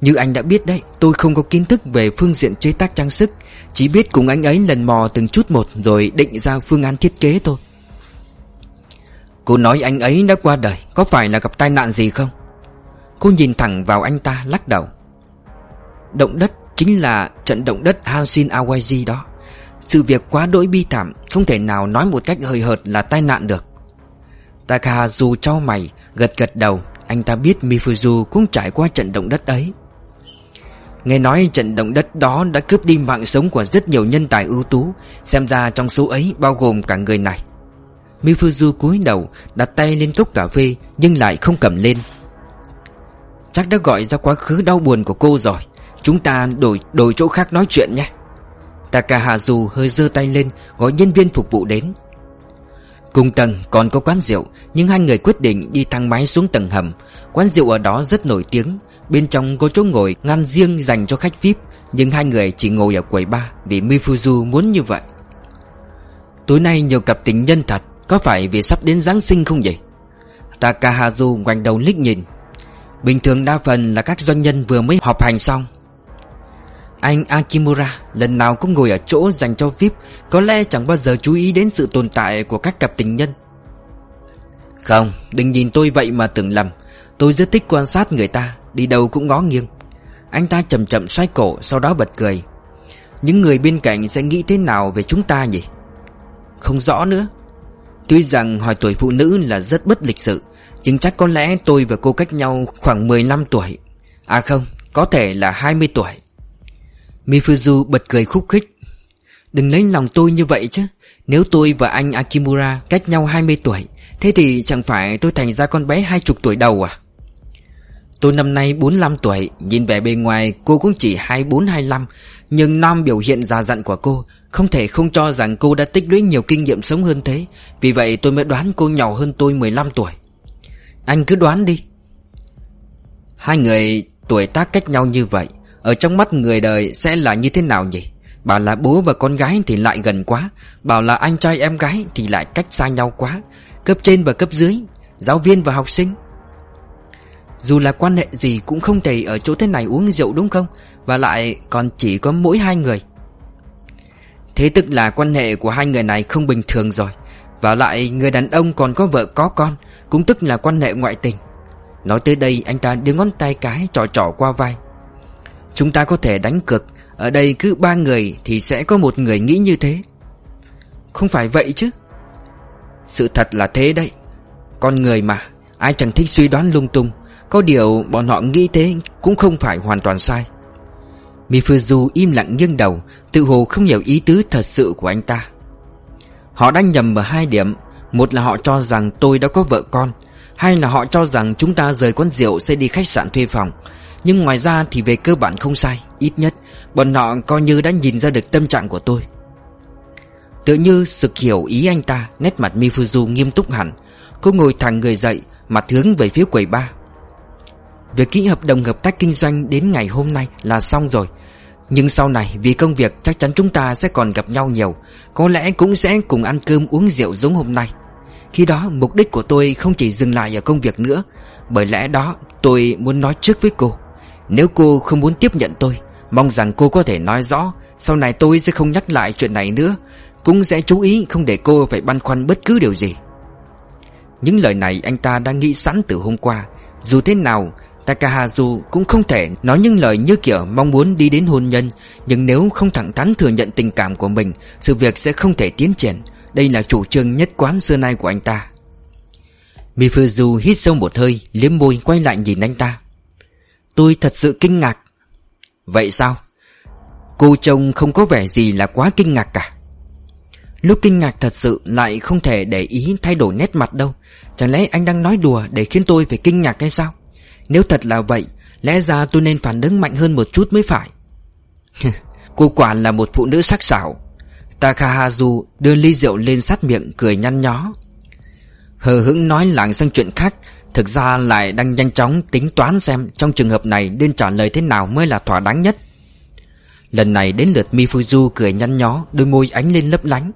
Speaker 1: Như anh đã biết đấy, Tôi không có kiến thức về phương diện chế tác trang sức. Chỉ biết cùng anh ấy lần mò từng chút một Rồi định ra phương án thiết kế thôi. Cô nói anh ấy đã qua đời, Có phải là gặp tai nạn gì không? Cô nhìn thẳng vào anh ta, lắc đầu. Động đất chính là trận động đất Hanshin Awaji đó. Sự việc quá đỗi bi thảm, Không thể nào nói một cách hơi hợt là tai nạn được. Takahazu cho mày, Gật gật đầu, Anh ta biết Mifuzu cũng trải qua trận động đất ấy. Nghe nói trận động đất đó đã cướp đi mạng sống của rất nhiều nhân tài ưu tú, Xem ra trong số ấy bao gồm cả người này. Mifuzu cúi đầu, đặt tay lên cốc cà phê, Nhưng lại không cầm lên. Chắc đã gọi ra quá khứ đau buồn của cô rồi. Chúng ta đổi đổi chỗ khác nói chuyện nhé. Takahazu hơi giơ tay lên, Gọi nhân viên phục vụ đến. Cùng tầng còn có quán rượu, Nhưng hai người quyết định đi thang máy xuống tầng hầm. Quán rượu ở đó rất nổi tiếng. Bên trong có chỗ ngồi ngăn riêng dành cho khách VIP Nhưng hai người chỉ ngồi ở quầy bar Vì Mifuzu muốn như vậy. Tối nay nhiều cặp tình nhân thật. Có phải vì sắp đến Giáng sinh không vậy? Takahazu ngoảnh đầu liếc nhìn. Bình thường đa phần là các doanh nhân vừa mới họp hành xong. Anh Akimura lần nào cũng ngồi ở chỗ dành cho VIP Có lẽ chẳng bao giờ chú ý đến sự tồn tại của các cặp tình nhân. Không, đừng nhìn tôi vậy mà tưởng lầm. Tôi rất thích quan sát người ta Đi đâu cũng ngó nghiêng. Anh ta chậm chậm xoay cổ sau đó bật cười. Những người bên cạnh sẽ nghĩ thế nào về chúng ta nhỉ? Không rõ nữa. Tuy rằng hỏi tuổi phụ nữ là rất bất lịch sự Nhưng chắc có lẽ tôi và cô cách nhau khoảng 15 tuổi. À không, có thể là 20 tuổi. Mifuzu bật cười khúc khích. Đừng lấy lòng tôi như vậy chứ. Nếu tôi và anh Akimura cách nhau 20 tuổi Thế thì chẳng phải tôi thành ra con bé hai chục tuổi đầu à? Tôi năm nay 45 tuổi Nhìn vẻ bề ngoài cô cũng chỉ 24-25 Nhưng nam biểu hiện già dặn của cô không thể không cho rằng cô đã tích lũy nhiều kinh nghiệm sống hơn thế. Vì vậy tôi mới đoán cô nhỏ hơn tôi 15 tuổi. Anh cứ đoán đi. Hai người tuổi tác cách nhau như vậy, Ở trong mắt người đời sẽ là như thế nào nhỉ? Bảo là bố và con gái thì lại gần quá. Bảo là anh trai em gái thì lại cách xa nhau quá. Cấp trên và cấp dưới, Giáo viên và học sinh. Dù là quan hệ gì cũng không thể ở chỗ thế này uống rượu đúng không? Và lại còn chỉ có mỗi hai người. Thế tức là quan hệ của hai người này không bình thường rồi. Và lại người đàn ông còn có vợ có con, Cũng tức là quan hệ ngoại tình. Nói tới đây, anh ta đưa ngón tay cái trỏ trỏ qua vai. Chúng ta có thể đánh cược, Ở đây cứ ba người thì sẽ có một người nghĩ như thế. Không phải vậy chứ? Sự thật là thế đấy. Con người mà, Ai chẳng thích suy đoán lung tung. Có điều bọn họ nghĩ thế cũng không phải hoàn toàn sai. Mifuzu im lặng nghiêng đầu, Tự hồ không hiểu ý tứ thật sự của anh ta. Họ đã nhầm ở hai điểm, Một là họ cho rằng tôi đã có vợ con hay là họ cho rằng chúng ta rời quán rượu sẽ đi khách sạn thuê phòng. Nhưng ngoài ra thì về cơ bản không sai, Ít nhất, bọn họ coi như đã nhìn ra được tâm trạng của tôi. Tựa như sực hiểu ý anh ta, Nét mặt Mifuzu nghiêm túc hẳn. Cô ngồi thẳng người dậy, Mặt hướng về phía quầy ba Việc ký hợp đồng hợp tác kinh doanh đến ngày hôm nay là xong rồi. Nhưng sau này, vì công việc, chắc chắn chúng ta sẽ còn gặp nhau nhiều. Có lẽ cũng sẽ cùng ăn cơm uống rượu giống hôm nay. Khi đó, mục đích của tôi không chỉ dừng lại ở công việc nữa. Bởi lẽ đó, tôi muốn nói trước với cô. Nếu cô không muốn tiếp nhận tôi, Mong rằng cô có thể nói rõ, Sau này tôi sẽ không nhắc lại chuyện này nữa. Cũng sẽ chú ý không để cô phải băn khoăn bất cứ điều gì. Những lời này anh ta đã nghĩ sẵn từ hôm qua. Dù thế nào Takahazu cũng không thể nói những lời như kiểu mong muốn đi đến hôn nhân, Nhưng nếu không thẳng thắn thừa nhận tình cảm của mình, Sự việc sẽ không thể tiến triển. Đây là chủ trương nhất quán xưa nay của anh ta. Mifuzu hít sâu một hơi, Liếm môi quay lại nhìn anh ta. Tôi thật sự kinh ngạc. Vậy sao? Cô chồng không có vẻ gì là quá kinh ngạc cả. Lúc kinh ngạc thật sự lại không thể để ý thay đổi nét mặt đâu. Chẳng lẽ anh đang nói đùa để khiến tôi phải kinh ngạc hay sao? Nếu thật là vậy, Lẽ ra tôi nên phản ứng mạnh hơn một chút mới phải. Cô quả là một phụ nữ sắc sảo. Takahazu đưa ly rượu lên sát miệng, cười nhăn nhó. Hờ hững nói lảng sang chuyện khác, Thực ra lại đang nhanh chóng tính toán xem Trong trường hợp này nên trả lời thế nào mới là thỏa đáng nhất. Lần này đến lượt Mifuzu cười nhăn nhó, Đôi môi ánh lên lấp lánh.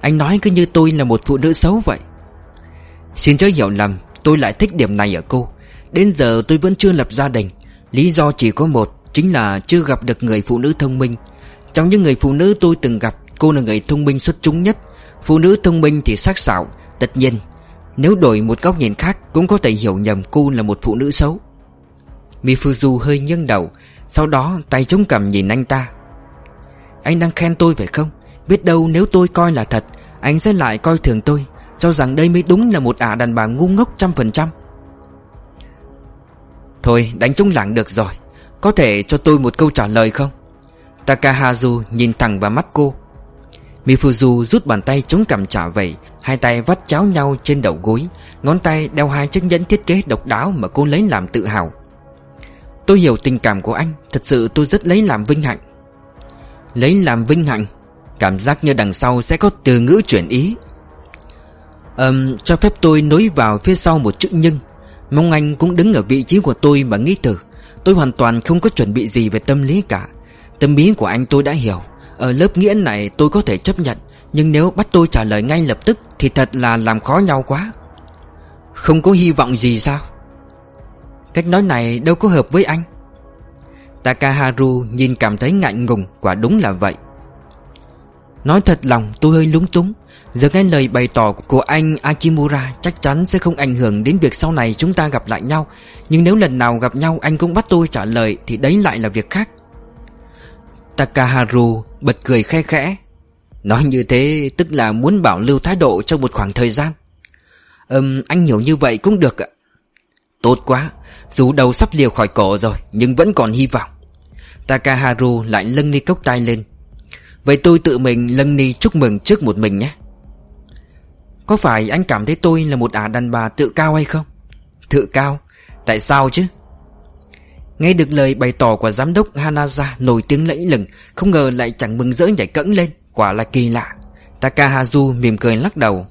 Speaker 1: Anh nói cứ như tôi là một phụ nữ xấu vậy. Xin chớ hiểu lầm Tôi lại thích điểm này ở cô. Đến giờ tôi vẫn chưa lập gia đình. Lý do chỉ có một, Chính là chưa gặp được người phụ nữ thông minh. Trong những người phụ nữ tôi từng gặp, Cô là người thông minh xuất chúng nhất. Phụ nữ thông minh thì sắc sảo, Tất nhiên. Nếu đổi một góc nhìn khác, Cũng có thể hiểu nhầm cô là một phụ nữ xấu. Mifuzu hơi nghiêng đầu, Sau đó tay chống cằm nhìn anh ta. Anh đang khen tôi phải không? Biết đâu nếu tôi coi là thật, Anh sẽ lại coi thường tôi, Cho rằng đây mới đúng là một ả đàn bà ngu ngốc trăm phần trăm. Thôi đánh trúng lảng được rồi. Có thể cho tôi một câu trả lời không? Takahazu nhìn thẳng vào mắt cô. Mifuzu rút bàn tay chống cằm trả về Hai tay vắt cháo nhau trên đầu gối Ngón tay đeo hai chiếc nhẫn thiết kế độc đáo Mà cô lấy làm tự hào. Tôi hiểu tình cảm của anh Thật sự tôi rất lấy làm vinh hạnh. Lấy làm vinh hạnh? Cảm giác như đằng sau sẽ có từ ngữ chuyển ý. Um, Cho phép tôi nối vào phía sau một chữ nhưng. Mong anh cũng đứng ở vị trí của tôi mà nghĩ thử Tôi hoàn toàn không có chuẩn bị gì về tâm lý cả. Tâm lý của anh tôi đã hiểu. Ở lớp nghĩa này tôi có thể chấp nhận, Nhưng nếu bắt tôi trả lời ngay lập tức Thì thật là làm khó nhau quá. Không có hy vọng gì sao? Cách nói này đâu có hợp với anh. Takaharu nhìn cảm thấy ngại ngùng, Quả đúng là vậy. Nói thật lòng, tôi hơi lúng túng. Giờ nghe lời bày tỏ của anh Akimura Chắc chắn sẽ không ảnh hưởng đến việc sau này chúng ta gặp lại nhau. Nhưng nếu lần nào gặp nhau, anh cũng bắt tôi trả lời Thì đấy lại là việc khác. Takaharu bật cười khe khẽ. Nói như thế tức là muốn bảo lưu thái độ trong một khoảng thời gian. Ừm, anh hiểu như vậy cũng được ạ. Tốt quá, Dù đầu sắp liều khỏi cổ rồi, Nhưng vẫn còn hy vọng. Takaharu lại lâng ly cốc tay lên. Vậy tôi tự mình lâng ly chúc mừng trước một mình nhé. Có phải anh cảm thấy tôi là một ả đàn bà tự cao hay không? Tự cao? Tại sao chứ? Nghe được lời bày tỏ của giám đốc Hanaza nổi tiếng lẫy lừng, Không ngờ lại chẳng mừng rỡ nhảy cẫng lên, Quả là kỳ lạ Takahazu mỉm cười lắc đầu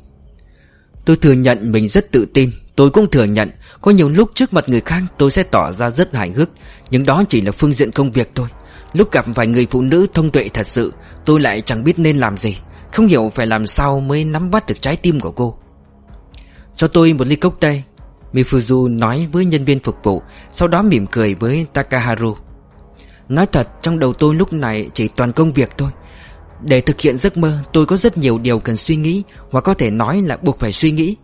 Speaker 1: Tôi thừa nhận mình rất tự tin, Tôi cũng thừa nhận, Có nhiều lúc trước mặt người khác tôi sẽ tỏ ra rất hài hước, Nhưng đó chỉ là phương diện công việc thôi Lúc gặp vài người phụ nữ thông tuệ thật sự, Tôi lại chẳng biết nên làm gì không hiểu phải làm sao mới nắm bắt được trái tim của cô. Cho tôi một ly cốc tây Mifuzu nói với nhân viên phục vụ Sau đó mỉm cười với Takaharu. Nói thật trong đầu tôi lúc này chỉ toàn công việc thôi. Để thực hiện giấc mơ tôi có rất nhiều điều cần suy nghĩ Hoặc có thể nói là buộc phải suy nghĩ.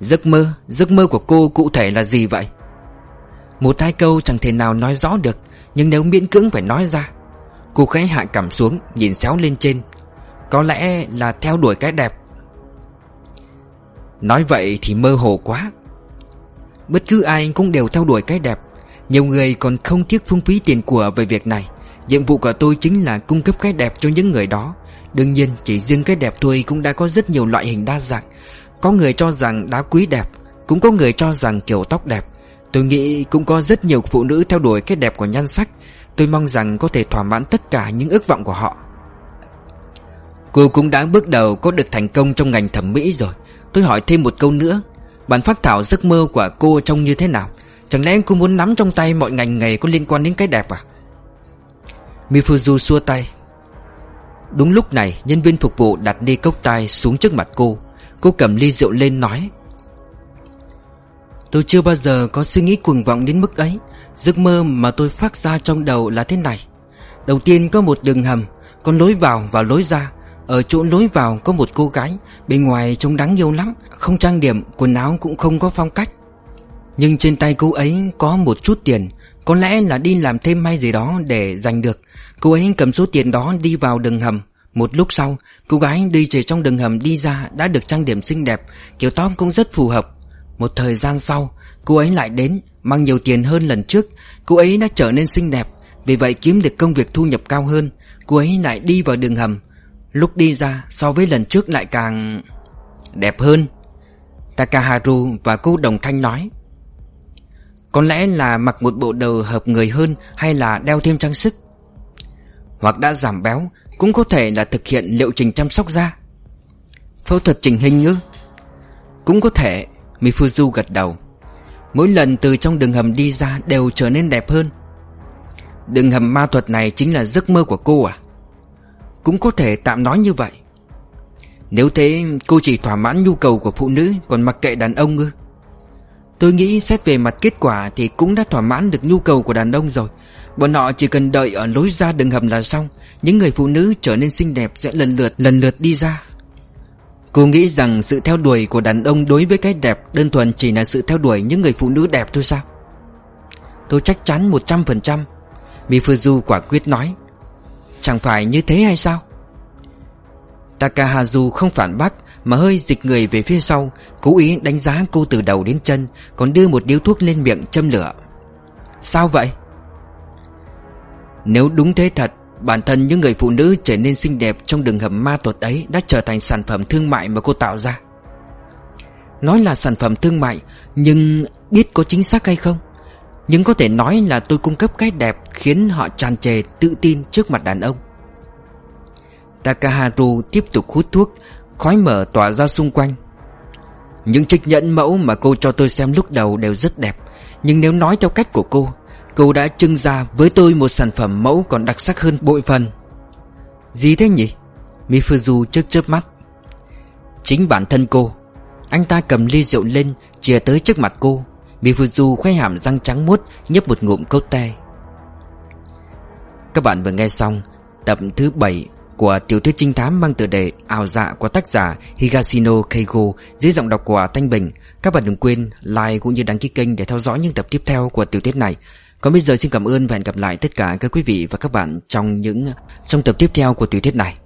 Speaker 1: Giấc mơ, giấc mơ của cô cụ thể là gì vậy? Một hai câu chẳng thể nào nói rõ được Nhưng nếu miễn cưỡng phải nói ra Cô khẽ hạ cảm xuống Nhìn xéo lên trên. Có lẽ là theo đuổi cái đẹp. Nói vậy thì mơ hồ quá. Bất cứ ai cũng đều theo đuổi cái đẹp. Nhiều người còn không tiếc phung phí tiền của về việc này. Nhiệm vụ của tôi chính là cung cấp cái đẹp cho những người đó. Đương nhiên, chỉ riêng cái đẹp thôi cũng đã có rất nhiều loại hình đa dạng. Có người cho rằng đá quý đẹp, Cũng có người cho rằng kiểu tóc đẹp. Tôi nghĩ cũng có rất nhiều phụ nữ theo đuổi cái đẹp của nhan sắc. Tôi mong rằng có thể thỏa mãn tất cả những ước vọng của họ. Cô cũng đã bước đầu có được thành công trong ngành thẩm mỹ rồi. Tôi hỏi thêm một câu nữa. Bản phát thảo giấc mơ của cô trông như thế nào? Chẳng lẽ cô muốn nắm trong tay mọi ngành nghề có liên quan đến cái đẹp à? Mifuzu xua tay. Đúng lúc này, nhân viên phục vụ đặt ly cốc tai xuống trước mặt cô. Cô cầm ly rượu lên nói, Tôi chưa bao giờ có suy nghĩ cuồng vọng đến mức ấy. Giấc mơ mà tôi phát ra trong đầu là thế này. Đầu tiên có một đường hầm, Con lối vào và lối ra. Ở chỗ lối vào có một cô gái Bên ngoài trông đáng yêu lắm Không trang điểm, quần áo cũng không có phong cách. Nhưng trên tay cô ấy có một chút tiền Có lẽ là đi làm thêm hay gì đó để giành được. Cô ấy cầm số tiền đó đi vào đường hầm. Một lúc sau Cô gái đi từ trong đường hầm đi ra Đã được trang điểm xinh đẹp Kiểu tóc cũng rất phù hợp. Một thời gian sau Cô ấy lại đến Mang nhiều tiền hơn lần trước. Cô ấy đã trở nên xinh đẹp Vì vậy kiếm được công việc thu nhập cao hơn. Cô ấy lại đi vào đường hầm. Lúc đi ra, so với lần trước lại càng Đẹp hơn. Takaharu và cô đồng thanh nói, Có lẽ là mặc một bộ đồ hợp người hơn Hay là đeo thêm trang sức? Hoặc đã giảm béo, Cũng có thể là thực hiện liệu trình chăm sóc da. Phẫu thuật chỉnh hình ư? Cũng có thể, Mifuzu gật đầu. Mỗi lần từ trong đường hầm đi ra đều trở nên đẹp hơn. Đường hầm ma thuật này chính là giấc mơ của cô à? Cũng có thể tạm nói như vậy. Nếu thế, cô chỉ thỏa mãn nhu cầu của phụ nữ, Còn mặc kệ đàn ông ư? Tôi nghĩ xét về mặt kết quả Thì cũng đã thỏa mãn được nhu cầu của đàn ông rồi. Bọn họ chỉ cần đợi ở lối ra đường hầm là xong. Những người phụ nữ trở nên xinh đẹp Sẽ lần lượt lần lượt đi ra. Cô nghĩ rằng sự theo đuổi của đàn ông đối với cái đẹp đơn thuần chỉ là sự theo đuổi những người phụ nữ đẹp thôi sao? Tôi chắc chắn 100% Mifuzu quả quyết nói. Chẳng phải như thế hay sao? Takahazu không phản bác mà hơi dịch người về phía sau Cố ý đánh giá cô từ đầu đến chân Còn đưa một điếu thuốc lên miệng châm lửa Sao vậy? Nếu đúng thế thật Bản thân những người phụ nữ trở nên xinh đẹp trong đường hầm ma thuật ấy đã trở thành sản phẩm thương mại mà cô tạo ra. Nói là sản phẩm thương mại, nhưng biết có chính xác hay không? Nhưng có thể nói là tôi cung cấp cái đẹp khiến họ tràn trề tự tin trước mặt đàn ông. Takaharu tiếp tục hút thuốc, khói mở tỏa ra xung quanh. Những trích nhẫn mẫu mà cô cho tôi xem lúc đầu đều rất đẹp, nhưng nếu nói theo cách của cô Cô đã trưng ra với tôi một sản phẩm mẫu còn đặc sắc hơn bội phần Gì thế nhỉ? Mifuzu chớp chớp mắt Chính bản thân cô Anh ta cầm ly rượu lên chia tới trước mặt cô Mifuzu khoe hàm răng trắng muốt, Nhấp một ngụm cốc te các bạn vừa nghe xong tập thứ 7 của tiểu thuyết trinh thám mang tựa đề ảo dạ của tác giả Higashino Keigo dưới giọng đọc của Thanh Bình. Các bạn đừng quên like cũng như đăng ký kênh để theo dõi những tập tiếp theo của tiểu thuyết này. Còn bây giờ xin cảm ơn và hẹn gặp lại tất cả các quý vị và các bạn trong những, trong tập tiếp theo của tiểu thuyết này.